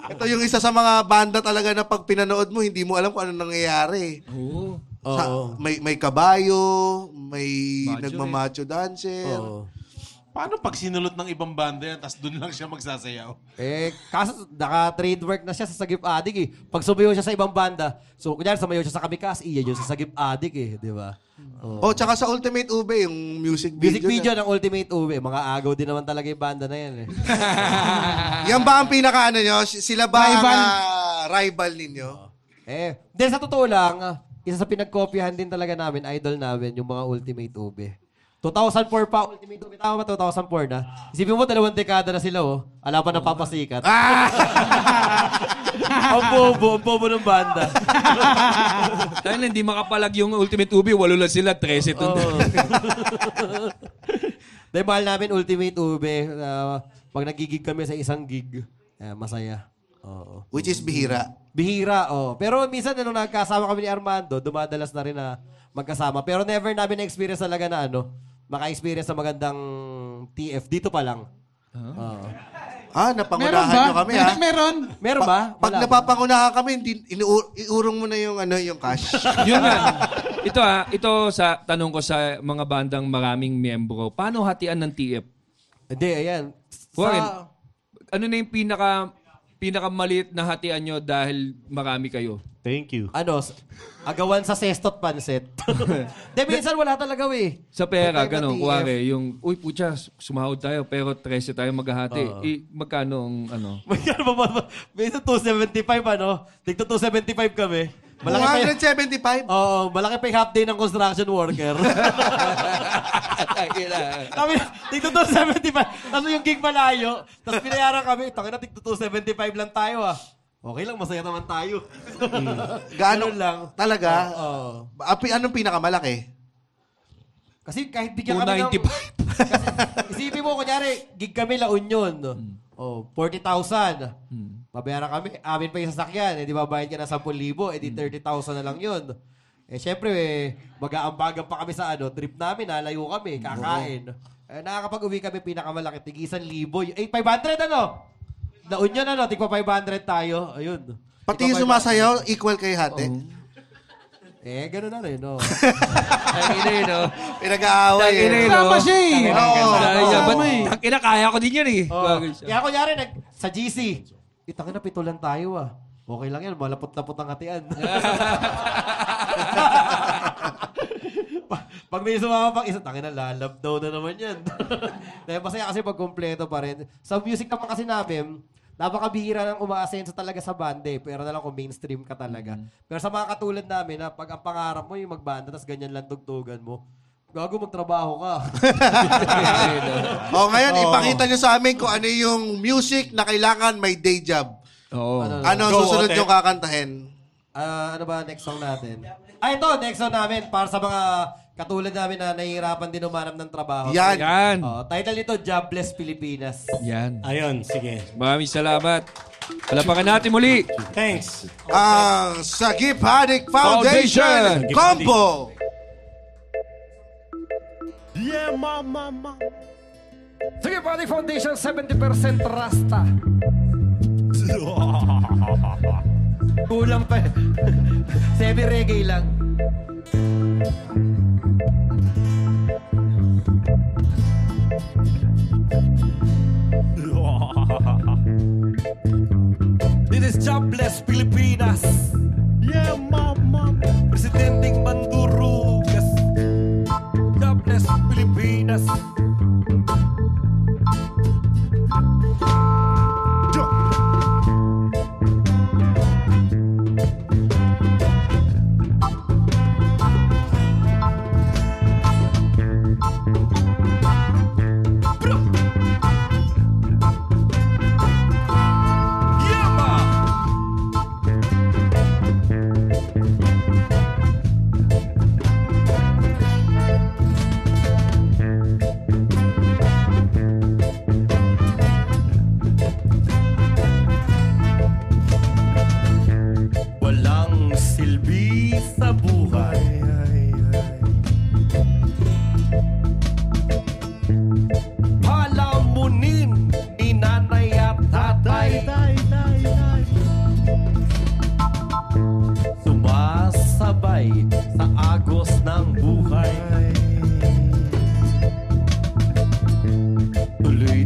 Ito yung isa sa mga banda talaga na pag pinanood mo, hindi mo alam kung ano nangyayari. Oo. Sa- Oo. may may kabayo, may Macho nagmamacho dancer. Oo. Paano pag sinulot ng ibang banda yan, tapos doon lang siya magsasayaw? Eh, kaso naka-trademark na siya sa Sagip Adik eh. Pag sumayo siya sa ibang banda, so kunyari sumayo siya sa Kamikaze, iyan yun sa Sagip Adik eh, di ba? Oh, tsaka sa Ultimate Ube, yung music video. Music video na- ng Ultimate Uwe. Mga agaw din naman talaga yung banda na yan eh. Yan ba ang pinaka ano nyo? Sila ba Rival. ang ah, rival ninyo? Eh, hindi, sa totoo lang, ah, isa sa pinagkopyahan din talaga namin, idol namin, yung mga Ultimate Ube. 2004 pa, Ultimate Ube. Tama ba 2004 na? Isipin mo, dalawang dekada na sila, oh. Ala pa napapasikat. ang bobo, ang bobo ng banda. Dahil hindi makapalag yung Ultimate Ubi, walo lang sila, 13 to. Dahil mahal namin Ultimate Ube. ah, pag nagigig kami sa isang gig, eh, masaya. Oo. Which is bihira. Bihira, oh. Pero minsan, nung nagkasama kami ni Armando, dumadalas na rin na magkasama. Pero never namin na-experience talaga na ano, maka-experience na magandang TF. Dito pa lang. Oo. Ah, napangunahan nyo kami, ha? Meron. Meron ba? Pag Wala. napapangunahan kami, hindi, inu- iurong mo na yung, ano, yung cash. Yun nga. Ito ah, ito sa tanong ko sa mga bandang maraming miyembro. Paano hatian ng TF? Hindi, ayan. Warren, Sa- ano na yung pinaka pinakamaliit na hatian nyo dahil marami kayo? Thank you. ano, s- agawan sa sestot pansit. Hindi, minsan wala talaga, we. Sa pera, gano'n. TF. Kuwari, yung, uy, putya, sumahod tayo, pero 13 tayo maghahati. Eh, magkano ang ano? Magkano ba ba? Minsan 275, ano? Tigto 275 kami. Malaki pa yung- 175? Oo, malaki pa yung half day ng construction worker. kami, tigto 275. Tapos yung gig malayo. Tapos pinayaran kami. Tangin na, tigto 275 lang tayo ah. Okay lang, masaya naman tayo. Gaano Ganun lang. Talaga? Oo. Api, anong pinakamalaki? Kasi kahit bigyan kami ng... 295. Kasi, isipin mo, kunyari, gig kami La Union. Oh, 40,000. Babayaran kami. Amin pa yung sasakyan. Eh, di ba bayad ka ng 10,000? Eh, di 30,000 na lang yun. Eh, syempre, eh, mag-aambagan pa kami sa ano, trip namin, nalayo kami, kakain. Eh, nakakapag-uwi kami pinakamalaki, tig 1,000. Eh, 500 ano? La Union ano, tig pa 500 tayo. Ayun. Pati yung sumasayaw, equal kay hati. Eh, gano'n na rin, no? Tangina yun, no? Pinag-aaway eh. Tangina yun, no? Siya eh. Oo. Ba't- Tangina, kaya ko din yan eh. Oh. Kaya kunyari, nag, sa GC, itangin na pito lang tayo ah. Okay lang yan, malapot-lapot ang hatian. Pa- pag may sumama pang isa, tangin na, lalab daw na naman yan. Dahil masaya kasi pag kumpleto pa rin. Sa music naman kasi namin, napakabihira nang umaasenso talaga sa banda eh. Pero na lang kung mainstream ka talaga. Pero sa mga katulad namin, na pag ang pangarap mo yung magbanda, tapos ganyan lang tugtugan mo, gago magtrabaho ka. O ngayon, Oo. ipakita nyo sa amin kung ano yung music na kailangan may day job. Oo. Ano Go, susunod Ote. yung kakantahin? Ah, ano ba next song natin? Ah, ito, next song namin para sa mga katulad namin na nahihirapan din umanap ng trabaho. Yan. Yan. Oh, title nito, Jobless Pilipinas. Yan. Ayun, sige. Maraming salamat. Palapakan natin muli. Thanks. Ang Sagip Hadik Foundation, Foundation. Combo! Yeah, mama, mama. Sige, Body Foundation, 70% Rasta. Kulang pa. eh. Semi-reggae lang. This is Jobless Pilipinas. Yeah, mama. Presidenteng Mandurugas. Jobless Pilipinas.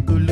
que le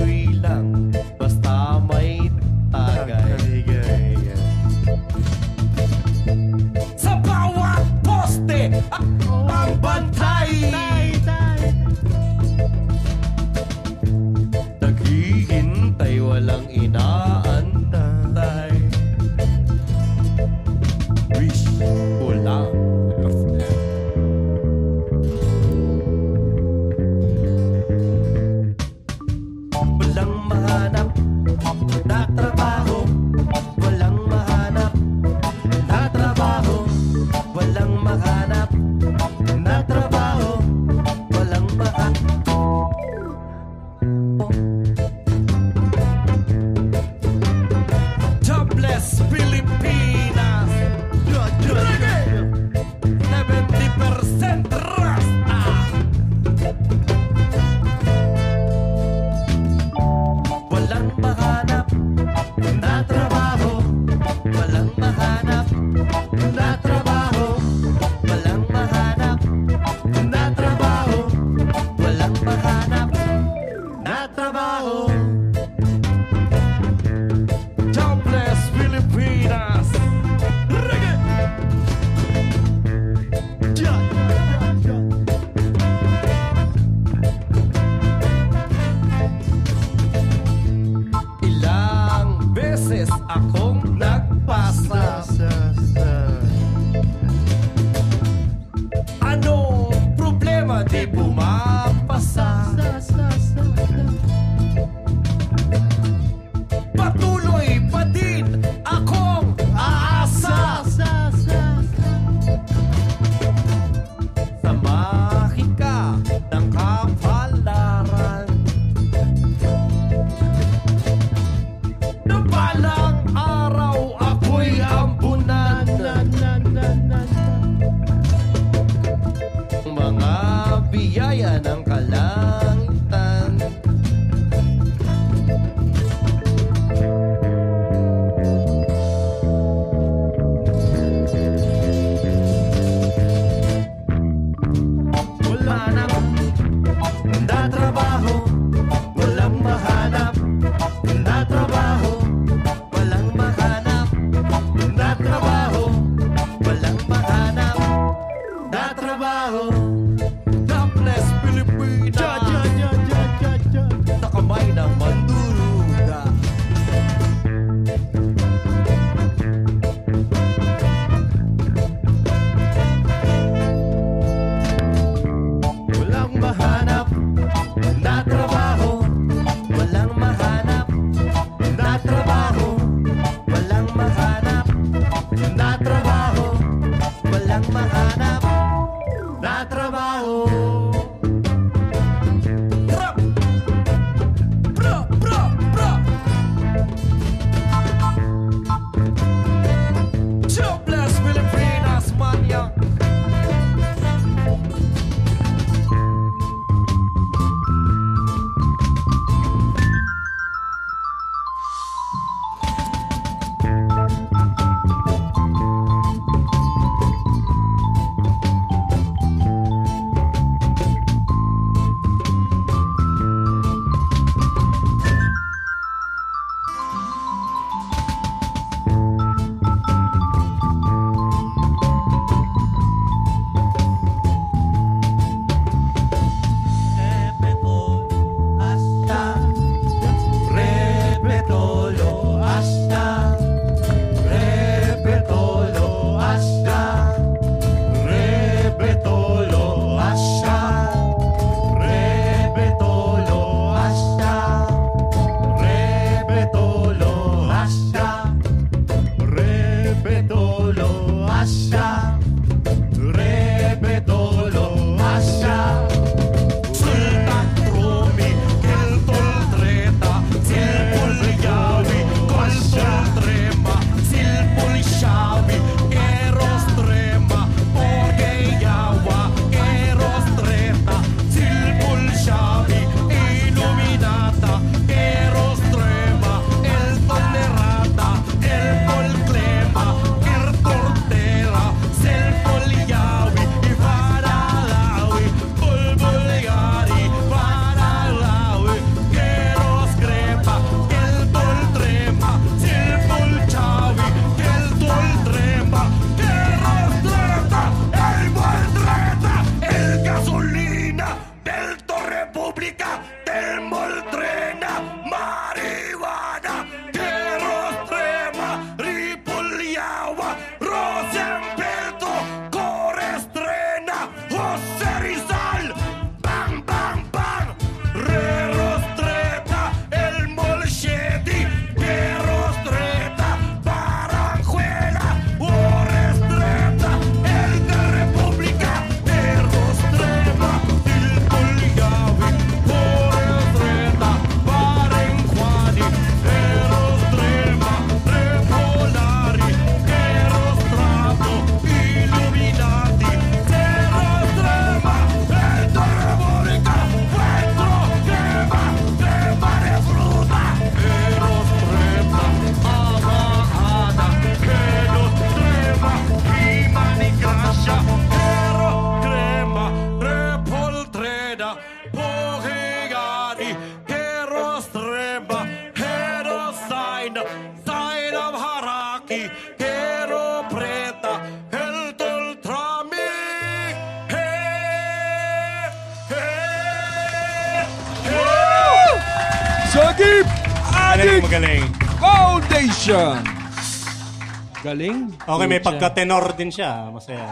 Okay, may pagka-tenor din siya. Masaya.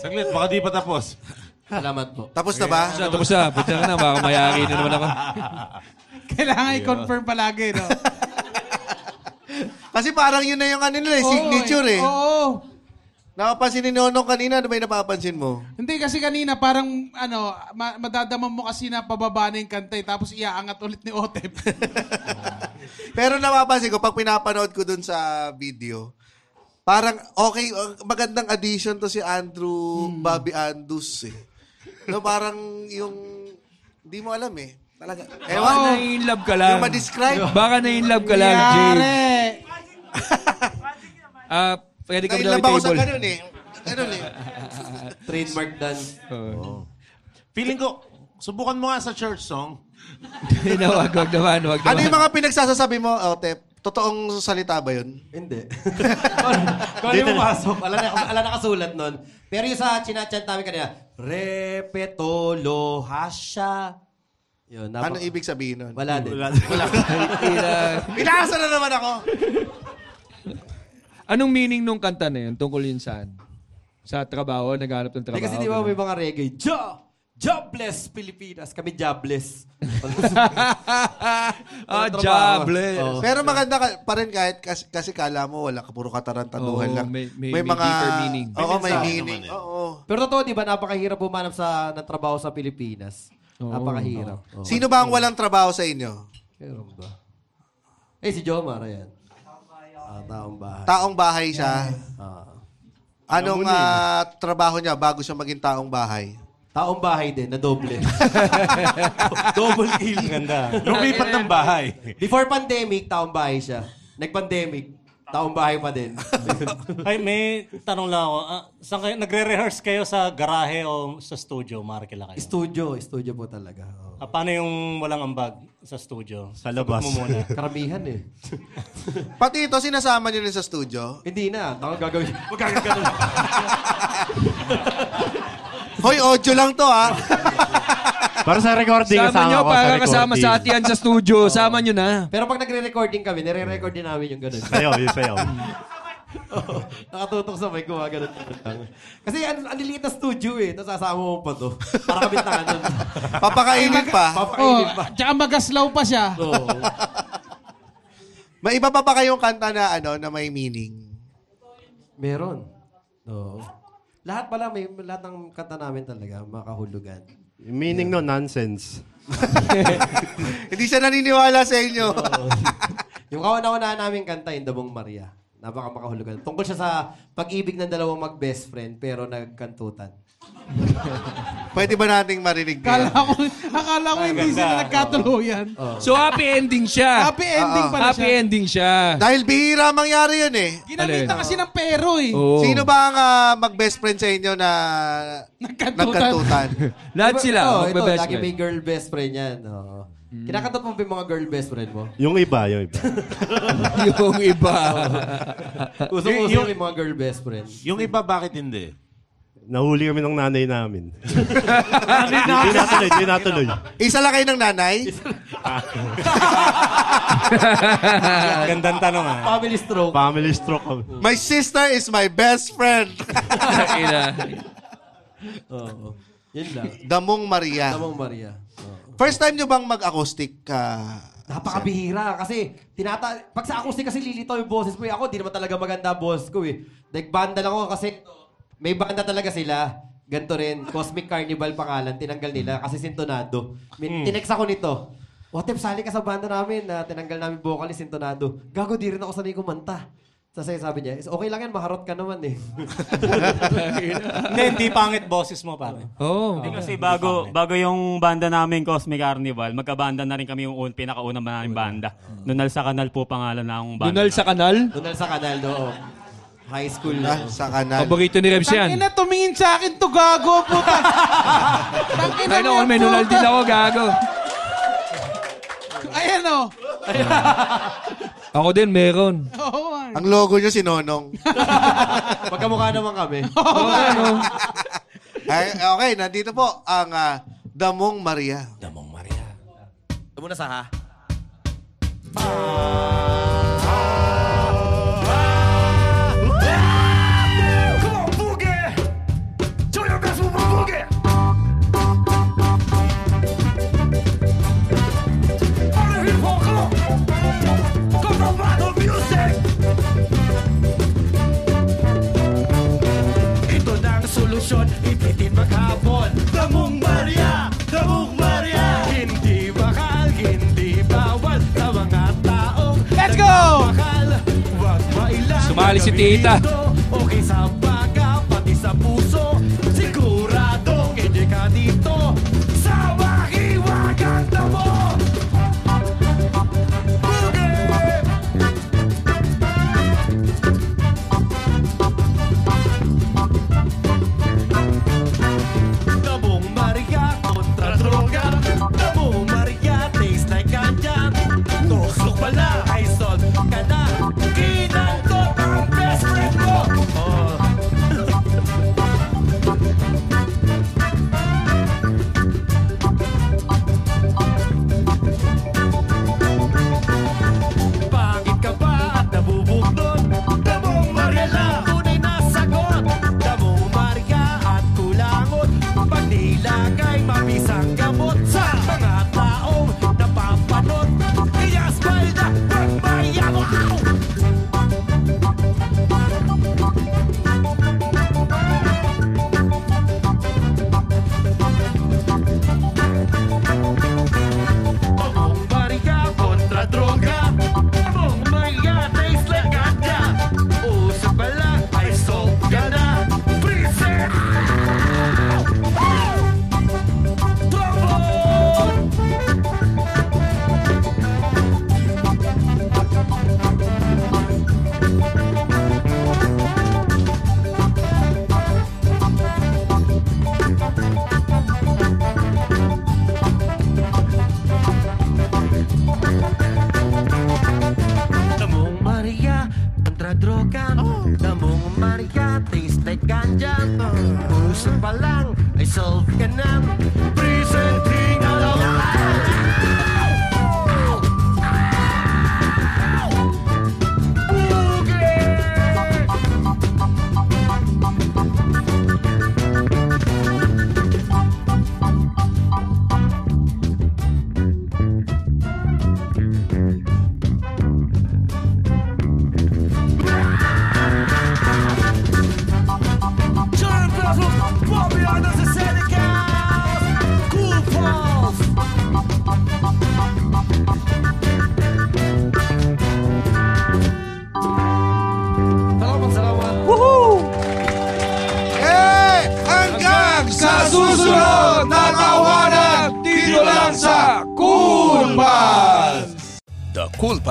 Saglit, baka di pa tapos. Salamat po. Tapos na ba? Siya, tapos na. Pwede ka na. Baka mayari na naman ako. Kailangan i-confirm palagi, no? Kasi parang yun na yung ano nila, eh, Oo, signature eh. eh. Oo. Nakapansin ni Nonong kanina, ano may napapansin mo? Hindi kasi kanina parang ano, ma- madadama mo kasi na pababa na yung kanta eh, tapos iaangat ulit ni Otep. Pero napapansin ko, pag pinapanood ko dun sa video, Parang, okay, magandang addition to si Andrew, hmm. Bobby Andus eh. No, parang yung, hindi mo alam eh. Talaga. Ewan. Baka na in love ka lang. Yung ma-describe. Baka na in love ka lang, Jade. Ah, uh, pwede ka daw table. sa ganun eh. Ganun eh. Trademark dance. Oh. oh. Feeling ko, subukan mo nga sa church song. Hindi na, wag, wag naman, wag naman. Ano yung mga pinagsasasabi mo, Otep? Totoong salita ba yun? Hindi. Kung ano yung pumasok, ala na, ala nakasulat nun. Pero yung sa chinachant namin kanina, repetolo hasha. Yun, Ano ibig sabihin nun? Wala din. Wala. Wala. Pinasa na naman ako. Anong meaning nung kanta na yun? Tungkol yun saan? Sa trabaho? Naghanap ng trabaho? kasi di ba may mga reggae, Jo! Jobless Pilipinas. Kami jobless. Ah, Trabaho. jobless. Oo. Pero maganda ka, pa rin kahit kasi, kasi kala mo wala ka puro katarantaduhan Oo, lang. may- may- may mga deeper meaning. Oo, may mensahe meaning. Oo. Pero totoo, di ba, napakahirap pumanap sa, ng trabaho sa Pilipinas. Napakahirap. Oo. Sino ba ang walang trabaho sa inyo? Meron ba? Eh, si Jomar, ayan. Ah, taong bahay. Taong bahay siya. Ah. Anong ah, trabaho niya bago siya maging taong bahay? Taong bahay din, na doble. Double kill. Ganda. Lumipat ng bahay. Before pandemic, taong bahay siya. Nag-pandemic, taong bahay pa din. Ay, may tanong lang ako. Ah, saan kayo, nagre-rehearse kayo sa garahe o sa studio? Marikila kayo. studio, studio po talaga. Oo. Ah, paano yung walang ambag sa studio? Sa labas. Sagot mo muna. Karamihan eh. Pati ito, sinasama niyo rin sa studio? Hindi na. Ako gagawin. Magkakaganong. Hoy, audio lang to ah. Para sa recording, Sama kasama nyo, ko sa para kasama recording. sa atian sa studio. Sama nyo na. Pero pag nagre-recording kami, nire-record din namin yung ganun. Sayaw, yung sayaw. Oo. Nakatutok sa mic, gumagano'n. Kasi ang, ang liliit na studio eh. Tapos sasama mo pa to. Para kabintangan nun. Papakainin pa. Oh, Papakainin pa. tsaka magaslaw pa siya. Oo. May iba pa ba kayong kanta na ano na may meaning? Meron. Oo. Lahat pala, may lahat ng kanta namin talaga, makahulugan. Meaning no, nonsense. Hindi siya naniniwala sa inyo. Yung kauna-una namin kanta, yung Dabong Maria. Napaka makahulugan. Tungkol siya sa pag-ibig ng dalawang mag-best friend pero nagkantutan. Pwede ba nating marinig Akala ko, akala ko hindi sila nagkatuluyan. So, happy ending siya. Happy ending pala Happy siya. ending siya. Dahil bihira mangyari yun eh. Ginamitan kasi ng pero eh. Oo. Sino ba ang ah, mag-best friend sa inyo na Nagkantutan. nagkantutan? Lahat sila. Oh, ito, magbe-best lagi friend. may girl best friend yan. Oo. Kinakantot mo ba yung mga girl best friend mo? Yung iba, yung iba. yung iba. Usong-uso Yung- yung mga girl best friend. Yung iba, bakit hindi? Nahuli kami ng nanay namin. Hindi natuloy, hindi natuloy. Isa lang kayo ng nanay? Gandang tanong ah. Family stroke. Family stroke kami. My sister is my best friend. Oo. Yun lang. Damong Maria. Damong Maria. Oo. First time nyo bang mag-acoustic ka? Napakabihira kasi tinata pag sa acoustic kasi lilitaw yung boses mo. eh. Ako, di naman talaga maganda boses ko eh. Nagbanda lang ako kasi may banda talaga sila. Ganto rin. Cosmic Carnival pangalan. Tinanggal nila kasi sintonado. Min- Tinext ako nito. Otep, sali ka sa banda namin na tinanggal namin vocalist, sintonado. Gago, di rin ako sanay kumanta. Tapos sabi niya, "Is okay lang yan, maharot ka naman eh. Hindi, hindi pangit boses mo, pare. Oo. Hindi kasi bago bago yung banda namin Cosmic Carnival, magkabanda na rin kami yung un, pinakaunang ba namin banda. Nunal sa kanal po pangalan na akong banda. Dunal sa kanal. Doon sa kanal doon. High school Ah, na. sa kanal. Paborito ni Rebs yan. Tangina, tumingin sa akin to, gago, puta. Tangina Ay, no, may nunal din ako, gago. Ayan o. Ako din, meron. Oo, man. Ang logo nyo si Nonong. Magkamukha naman kami. Ano? Ay, okay, nandito po ang ah, Damong Maria. Damong Maria. Ito muna sa ha. Solusyon, ipitin maghapon Damong Maria, Damong Maria Hindi bakal, hindi bawal Sa mga taong Let's go! nagmamahal Huwag mailang Sumali si tita. Okay sa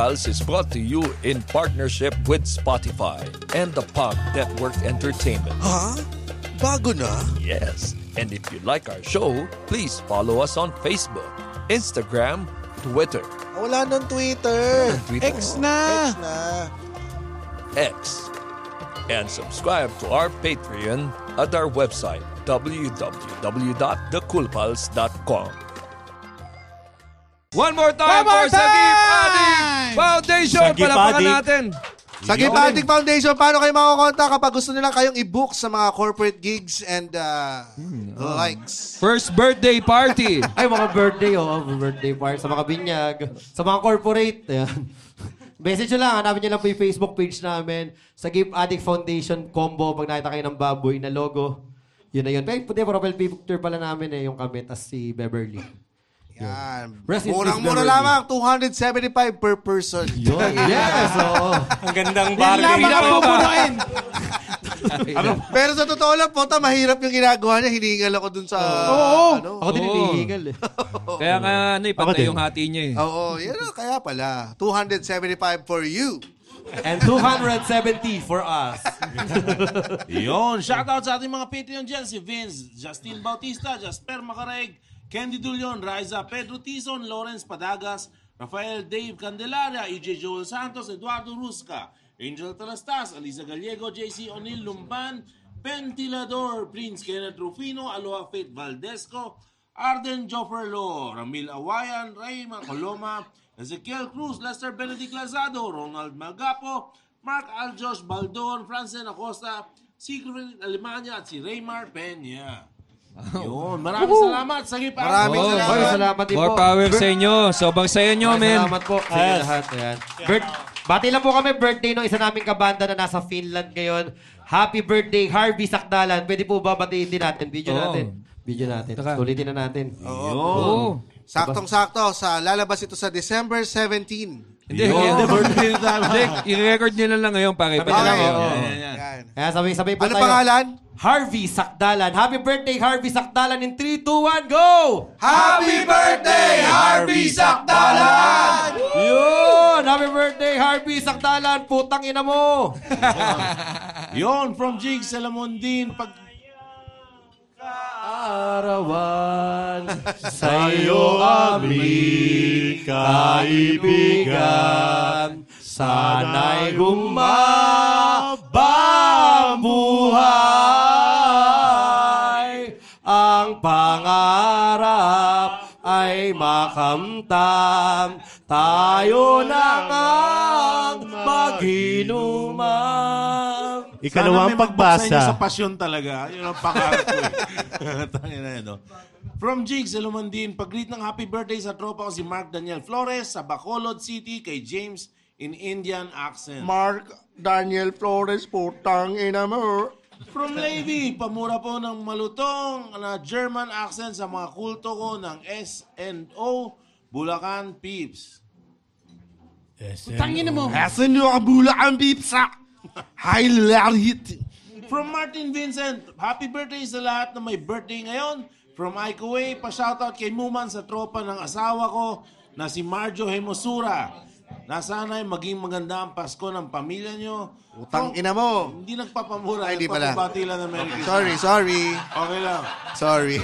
Pals is brought to you in partnership with Spotify and the Pop Network Entertainment. Ha? Bago na? Yes. And if you like our show, please follow us on Facebook, Instagram, Twitter, Wala nang Twitter. Twitter. X na. X na. X, and subscribe to our Patreon at our website www.thecoolpals.com. One more time One more for Sagip time! Addict Foundation. Sagip Palapakan Addict. natin. Sa Gibantic Foundation, paano kayo makakontak kapag gusto nilang kayong i-book sa mga corporate gigs and uh, likes? First birthday party. Ay, mga birthday, oh. Birthday party sa mga binyag. Sa mga corporate. Ayan. Message nyo lang. Hanapin nyo lang po yung Facebook page namin. Sa Gift Addict Foundation combo. Pag nakita kayo ng baboy na logo. Yun na yun. Pero puti, profile picture pala namin eh. Yung kami. Tas si Beverly. Yan. Rest in peace, Murang-mura Beverly. lamang, 275 per person. Yun. Yes, oo. Ang gandang Hindi bar. lamang ang pupunuin. Ano? Pero sa totoo lang, puta, mahirap yung ginagawa niya. Hiningal ako dun sa... Oo. Ano? Ako din Oo. hinihingal eh. Kaya nga, ano eh, Ako patay din. yung hati niya eh. Oo, yan o, kaya pala. 275 for you. And 270 for us. Yun, shoutout sa ating mga Patreon dyan. Si Vince, Justin Bautista, Jasper Macareg, Candy Dulion, Raiza, Pedro Tison, Lawrence Padagas, Rafael Dave Candelaria, EJ Joel Santos, Eduardo Rusca, Angel Talastas, Aliza Gallego, JC O'Neill Lumban, Ventilador, Prince Kenneth Rufino, Aloha Faith Valdesco, Arden Jofferlo, Ramil Awayan, Rayman Coloma, Ezekiel Cruz, Lester Benedict Lazado, Ronald Magapo, Mark Aljos Baldon, Francen Acosta, Sigrid Alemania at si Raymar Peña. Yun, maraming Woohoo! salamat. Sagip Maraming Oh, salamat. more- salamat din More po. power sa inyo. Sobrang saya nyo, Maraming men. Salamat po sa inyo Yes. lahat. Ayan. Birth- Bati lang po kami birthday ng isa naming kabanda na nasa Finland ngayon. Happy birthday, Harvey Sakdalan. Pwede po ba batiin din natin? Video Oo. natin. Video natin. Taka. Ulitin na natin. Oo. Saktong-sakto, sa lalabas ito sa December 17. Hindi, hindi. Hindi, i-record nyo na lang ngayon ipatala na lang, oo. Oo. Kaya sabay-sabay po Ano tayo. pangalan? Harvey Sakdalan. Happy birthday, Harvey Sakdalan. In 3, 2, 1, go! Happy birthday, Harvey Sakdalan! Yun! Happy birthday, Harvey Sakdalan. Putang ina mo! Yon, from Jigs Salamondin, pag Arawan sa'yo aming kaibigan Sana'y humabang buhay pangarap ay makamtam Tayo na ngang maginuman Sana Ikalawang pagbasa. sa pasyon talaga. Yun ang pangarap ko. eh. Tangina na yun, no? From Jigs Lumandin, pag-greet ng happy birthday sa tropa ko si Mark Daniel Flores sa Bacolod City kay James in Indian accent. Mark Daniel Flores, putang ina mo. From Levy, pamura po ng malutong na German accent sa mga kulto ko ng S&O Bulacan Peeps. Tangina mo. Yung kabula ang bipsa? Highlight. From Martin Vincent, happy birthday sa lahat na may birthday ngayon. From Aiko Way, pa-shoutout kay Muman sa tropa ng asawa ko na si Marjo Hemosura. Na sana'y maging maganda ang Pasko ng pamilya nyo. Utang ina mo. Hindi nagpapamura. Ay, di pala. nagpapabati lang ng Merry Christmas. Sorry, sorry. Okay lang. Sorry.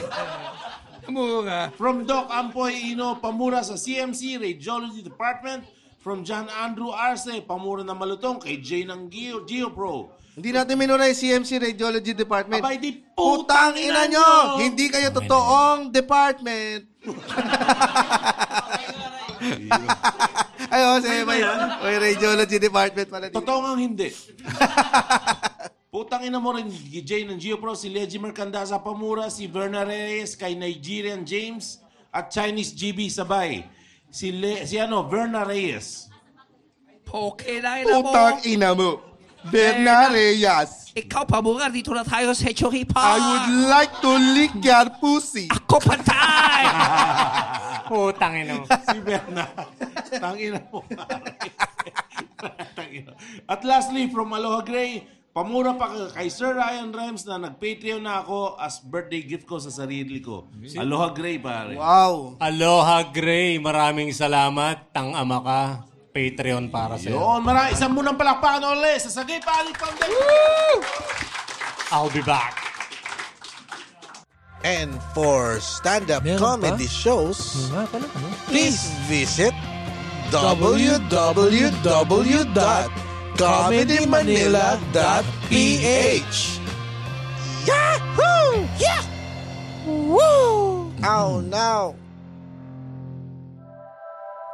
From Doc Ampoy Ino, pamura sa CMC Radiology Department. from John Andrew Arce, pamura na malutong kay Jay ng Geo, GeoPro. Hindi natin minuna yung CMC Radiology Department. Abay, di Putang ina nyo! Hindi kayo totoong department. Ay, oh, sige, may, may radiology department pala dito. Totoo nga hindi. Putang ina mo rin, Jay ng GeoPro, si Leggy Mercandasa Pamura, si Verna Reyes, kay Nigerian James, at Chinese GB sabay. Si, Le, si ano, Verna Reyes. Okay na ina mo. Putang ina mo. Berna Reyes. Ikaw pamura, dito na tayo sa Choripa. I would like to lick your pussy. Ako patay! Putang ina mo. si Berna. Tangina mo. Tangina. At lastly, from Aloha Gray, pamura pa kay Sir Ryan Rems na nag-Patreon na ako as birthday gift ko sa sarili ko. Aloha Gray, pare. Wow. Aloha Gray, maraming salamat. Tang ama ka. Patreon para sa Yun, marami. Isang munang palakpakan ulit sa Sagay Pali Foundation. I'll be back. And for stand-up comedy shows, please visit www.comedymanila.ph Yahoo! Yeah! Woo! Oh no!